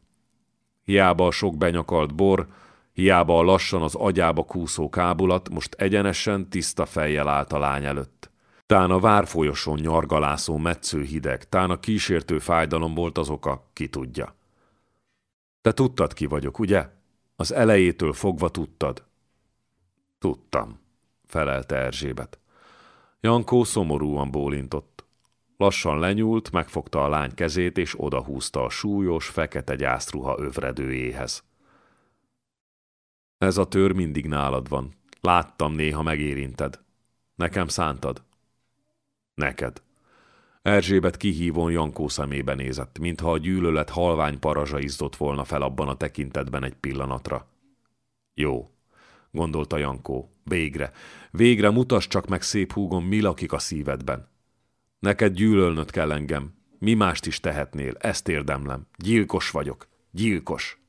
Hiába a sok benyakalt bor, hiába a lassan az agyába kúszó kábulat, most egyenesen, tiszta fejjel állt a lány előtt. Tán a várfolyoson nyargalászó metsző hideg, tán a kísértő fájdalom volt az oka, ki tudja. Te tudtad, ki vagyok, ugye? Az elejétől fogva tudtad. Tudtam, felelte Erzsébet. Jankó szomorúan bólintott. Lassan lenyúlt, megfogta a lány kezét, és odahúzta a súlyos, fekete gyászruha övredőjéhez. Ez a tör mindig nálad van. Láttam, néha megérinted. Nekem szántad? Neked. Erzsébet kihívón Jankó szemébe nézett, mintha a gyűlölet halvány parazsa izzott volna fel abban a tekintetben egy pillanatra. Jó, gondolta Jankó, végre, végre mutas csak meg szép húgom, mi lakik a szívedben. Neked gyűlölnöd kell engem, mi mást is tehetnél, ezt érdemlem, gyilkos vagyok, gyilkos.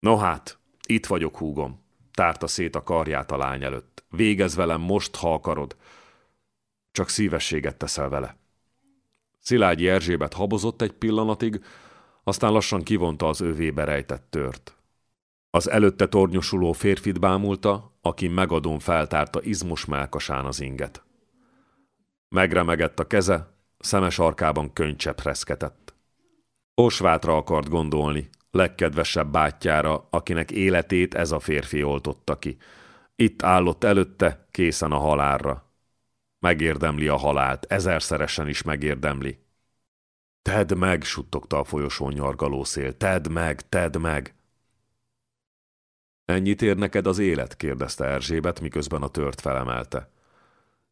No hát, itt vagyok húgom, tárta szét a karját a lány előtt. Végez velem most, ha akarod, csak szívességet teszel vele. Szilágyi Erzsébet habozott egy pillanatig, aztán lassan kivonta az övébe rejtett tört. Az előtte tornyosuló férfit bámulta, aki megadón feltárta izmos melkasán az inget. Megremegett a keze, szemes arkában könycsepp reszketett. Osvátra akart gondolni, legkedvesebb bátyjára, akinek életét ez a férfi oltotta ki. Itt állott előtte, készen a halálra. Megérdemli a halált, ezerszeresen is megérdemli. Tedd meg, suttogta a folyosón nyargaló szél. Tedd meg, tedd meg! Ennyit ér neked az élet? kérdezte Erzsébet, miközben a tört felemelte.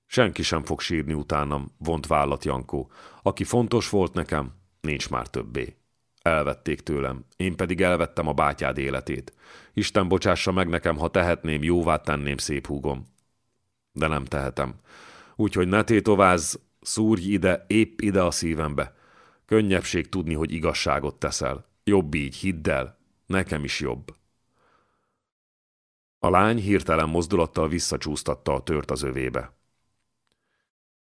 Senki sem fog sírni utánam, vont vállat Jankó. Aki fontos volt nekem, nincs már többé. Elvették tőlem, én pedig elvettem a bátyád életét. Isten bocsássa meg nekem, ha tehetném, jóvá tenném szép húgom. De nem tehetem. Úgyhogy ne tétovázz, szúrj ide, épp ide a szívembe. Könnyebbség tudni, hogy igazságot teszel. Jobb így, hidd el. Nekem is jobb. A lány hirtelen mozdulattal visszacsúsztatta a tört az övébe.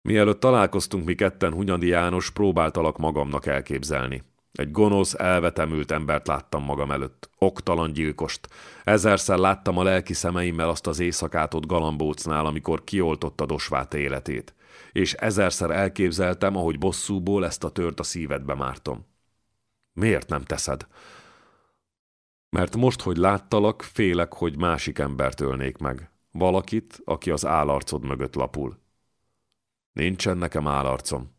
Mielőtt találkoztunk mi ketten, Hunyadi János próbáltalak magamnak elképzelni. Egy gonosz, elvetemült embert láttam magam előtt. Oktalan gyilkost. Ezerszer láttam a lelki szemeimmel azt az éjszakát ott Galambócnál, amikor kioltotta Dosvát életét. És ezerszer elképzeltem, ahogy bosszúból ezt a tört a szívedbe mártom. Miért nem teszed? Mert most, hogy láttalak, félek, hogy másik embert ölnék meg. Valakit, aki az állarcod mögött lapul. Nincsen nekem állarcom.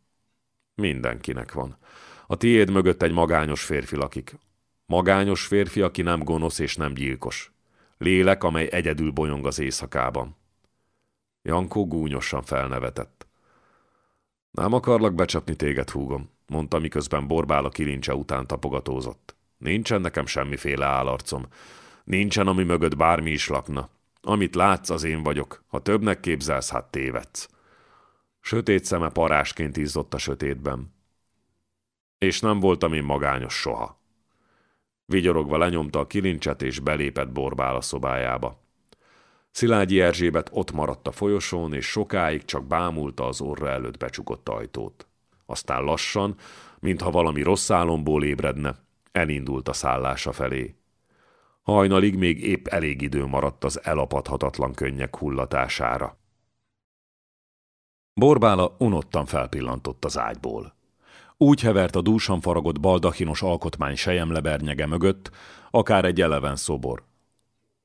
Mindenkinek van. A tiéd mögött egy magányos férfi lakik. Magányos férfi, aki nem gonosz és nem gyilkos. Lélek, amely egyedül bolyong az éjszakában. Jankó gúnyosan felnevetett. Nem akarlak becsapni téged, húgom, mondta, miközben borbál a kilincse után tapogatózott. Nincsen nekem semmiféle állarcom. Nincsen, ami mögött bármi is lakna. Amit látsz, az én vagyok. Ha többnek képzelsz, hát tévedsz. Sötét szeme parásként izzott a sötétben. És nem voltam én magányos soha. Vigyorogva lenyomta a kilincset, és belépett Borbál a szobájába. Szilágyi Erzsébet ott maradt a folyosón, és sokáig csak bámulta az orra előtt becsukott ajtót. Aztán lassan, mintha valami rossz álomból ébredne, elindult a szállása felé. Hajnalig még épp elég idő maradt az elapadhatatlan könnyek hullatására. Borbála unottan felpillantott az ágyból. Úgy hevert a dúsan faragott baldachinos alkotmány sejemlebernyege mögött, akár egy eleven szobor.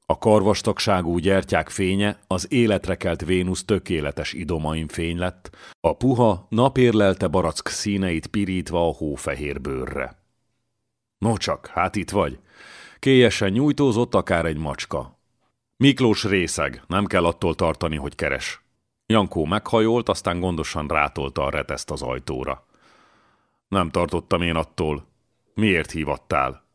A karvastagságú gyertyák fénye az életre kelt Vénusz tökéletes idomain fény lett, a puha, napérlelte barack színeit pirítva a hófehér bőrre. No csak, hát itt vagy. Kélyesen nyújtózott akár egy macska. Miklós részeg, nem kell attól tartani, hogy keres. Jankó meghajolt, aztán gondosan rátolta a reteszt az ajtóra. Nem tartottam én attól. Miért hívattál?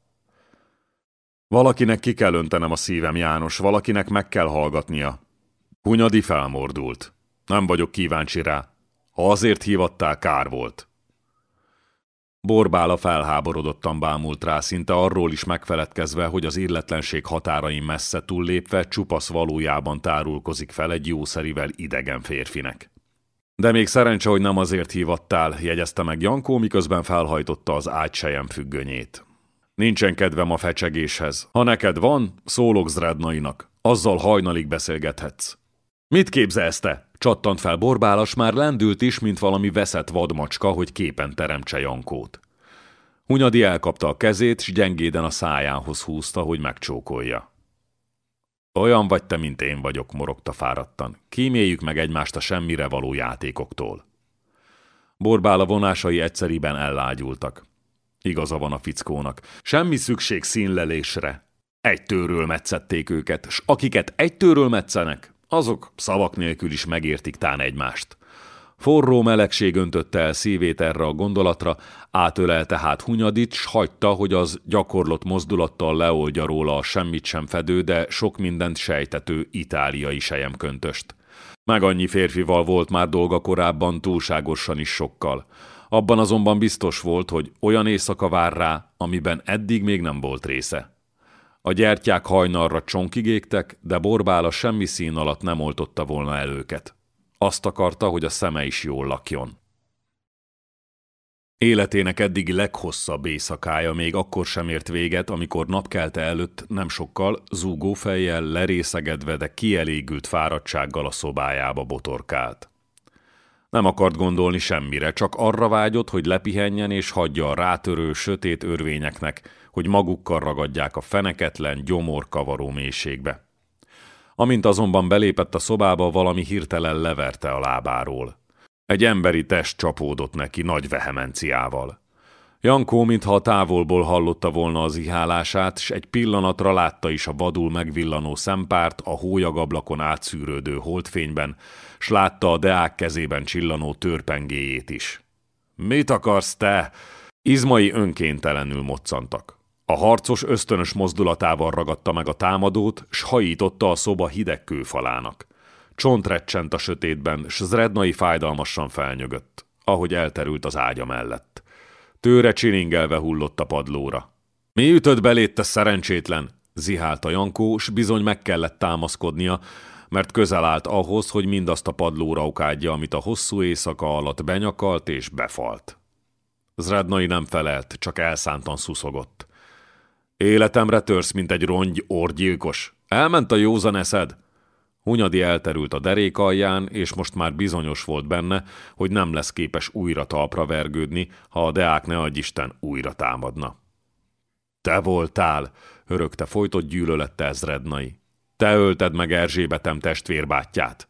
Valakinek ki kell öntenem a szívem, János, valakinek meg kell hallgatnia. Hunyadi felmordult. Nem vagyok kíváncsi rá. Ha azért hívattál, kár volt. Borbála felháborodottan bámult rá, szinte arról is megfeledkezve, hogy az illetlenség határain messze túllépve csupasz valójában tárulkozik fel egy jószerivel idegen férfinek. De még szerencse, hogy nem azért hívattál, jegyezte meg Jankó, miközben felhajtotta az ágysejem függönyét. Nincsen kedvem a fecsegéshez. Ha neked van, szólok Zrednainak. Azzal hajnalig beszélgethetsz. Mit képzelsz te? Csattant fel Borbálas, már lendült is, mint valami veszett vadmacska, hogy képen teremtse Jankót. Hunyadi elkapta a kezét, s gyengéden a szájához húzta, hogy megcsókolja. Olyan vagy te, mint én vagyok, morogta fáradtan. Kíméljük meg egymást a semmire való játékoktól. Borbála vonásai egyszeriben ellágyultak. Igaza van a fickónak. Semmi szükség színlelésre. Egy tőről metszették őket, s akiket egy tőről metszenek, azok szavak nélkül is megértik tán egymást. Forró melegség öntötte el szívét erre a gondolatra, átölelte hát Hunyadit, s hagyta, hogy az gyakorlott mozdulattal leoldja róla a semmit sem fedő, de sok mindent sejtető itáliai sejemköntöst. Meg annyi férfival volt már dolga korábban, túlságosan is sokkal. Abban azonban biztos volt, hogy olyan éjszaka vár rá, amiben eddig még nem volt része. A gyertyák hajnalra csonkig égtek, de borbála semmi szín alatt nem oltotta volna el őket. Azt akarta, hogy a szeme is jól lakjon. Életének eddigi leghosszabb éjszakája még akkor sem ért véget, amikor napkelte előtt nem sokkal zúgófejjel, lerészegedve, de kielégült fáradtsággal a szobájába botorkált. Nem akart gondolni semmire, csak arra vágyott, hogy lepihenjen és hagyja a rátörő, sötét örvényeknek, hogy magukkal ragadják a feneketlen, gyomorkavaró mélységbe. Amint azonban belépett a szobába, valami hirtelen leverte a lábáról. Egy emberi test csapódott neki nagy vehemenciával. Jankó, mintha a távolból hallotta volna az ihálását, s egy pillanatra látta is a vadul megvillanó szempárt a hólyagablakon átszűrődő holdfényben, s látta a deák kezében csillanó törpengéjét is. Mit akarsz te? Izmai önkéntelenül moccantak. A harcos ösztönös mozdulatával ragadta meg a támadót, s hajította a szoba hideg kőfalának. Csont recsent a sötétben, s Zrednai fájdalmasan felnyögött, ahogy elterült az ágya mellett. Tőre csiningelve hullott a padlóra. Mi ütött belét, te szerencsétlen? zihálta Jankó, s bizony meg kellett támaszkodnia, mert közel állt ahhoz, hogy mindazt a padlóra okádja, amit a hosszú éjszaka alatt benyakalt és befalt. Zrednai nem felelt, csak elszántan szuszogott. Életemre törsz, mint egy rongy orgyilkos. Elment a józan eszed? Hunyadi elterült a derék alján, és most már bizonyos volt benne, hogy nem lesz képes újra talpra vergődni, ha a deák ne Isten újra támadna. Te voltál, hörögte folytott gyűlölette ezrednai. Te ölted meg Erzsébetem testvérbátyját.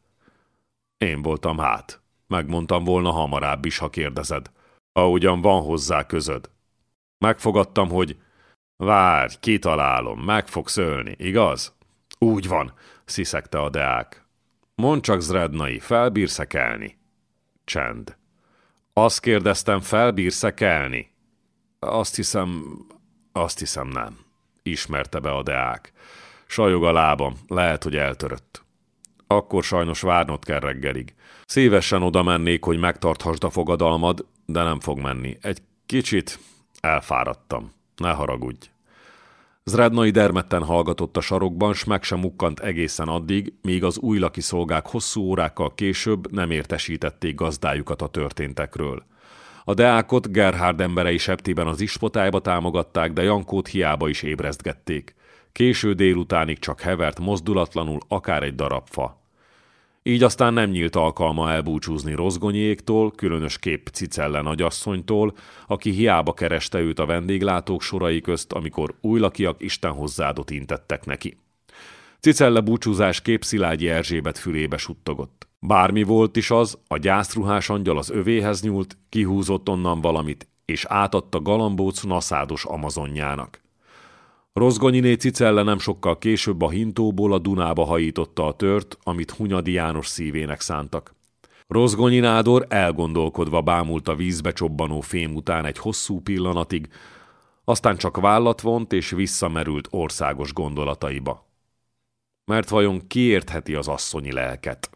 Én voltam hát. Megmondtam volna hamarabb is, ha kérdezed. Ahogyan van hozzá közöd. Megfogadtam, hogy Várj, kitalálom, meg fogsz ölni, igaz? Úgy van, sziszegte a deák. Mondd csak, Zrednai, felbírsz kelni? Csend. Azt kérdeztem, felbírsz kelni? Azt hiszem, azt hiszem nem, ismerte be a deák. Sajog a lábam, lehet, hogy eltörött. Akkor sajnos várnod kell reggelig. Szívesen oda mennék, hogy megtarthasd a fogadalmad, de nem fog menni. Egy kicsit elfáradtam. Ne haragudj. Zrednai dermedten hallgatott a sarokban, s meg sem mukkant egészen addig, míg az új laki szolgák hosszú órákkal később nem értesítették gazdájukat a történtekről. A deákot Gerhard emberei septében az ispotályba támogatták, de Jankót hiába is ébreztgették. Késő délutánig csak hevert mozdulatlanul akár egy darab fa. Így aztán nem nyílt alkalma elbúcsúzni Rozgonyéktól, különös kép Cicelle nagyasszonytól, aki hiába kereste őt a vendéglátók sorai közt, amikor újlakiak Isten hozzádot intettek neki. Cicelle búcsúzás kép Szilágyi Erzsébet fülébe suttogott. Bármi volt is az, a gyászruhás angyal az övéhez nyúlt, kihúzott onnan valamit, és átadta galambóc naszádos amazonjának. Rozgonyiné Cicelle nem sokkal később a hintóból a Dunába hajította a tört, amit Hunyadi János szívének szántak. Rozgonyi nádor elgondolkodva bámult a vízbe csobbanó fém után egy hosszú pillanatig, aztán csak vállat vont és visszamerült országos gondolataiba. Mert vajon kiértheti az asszonyi lelket?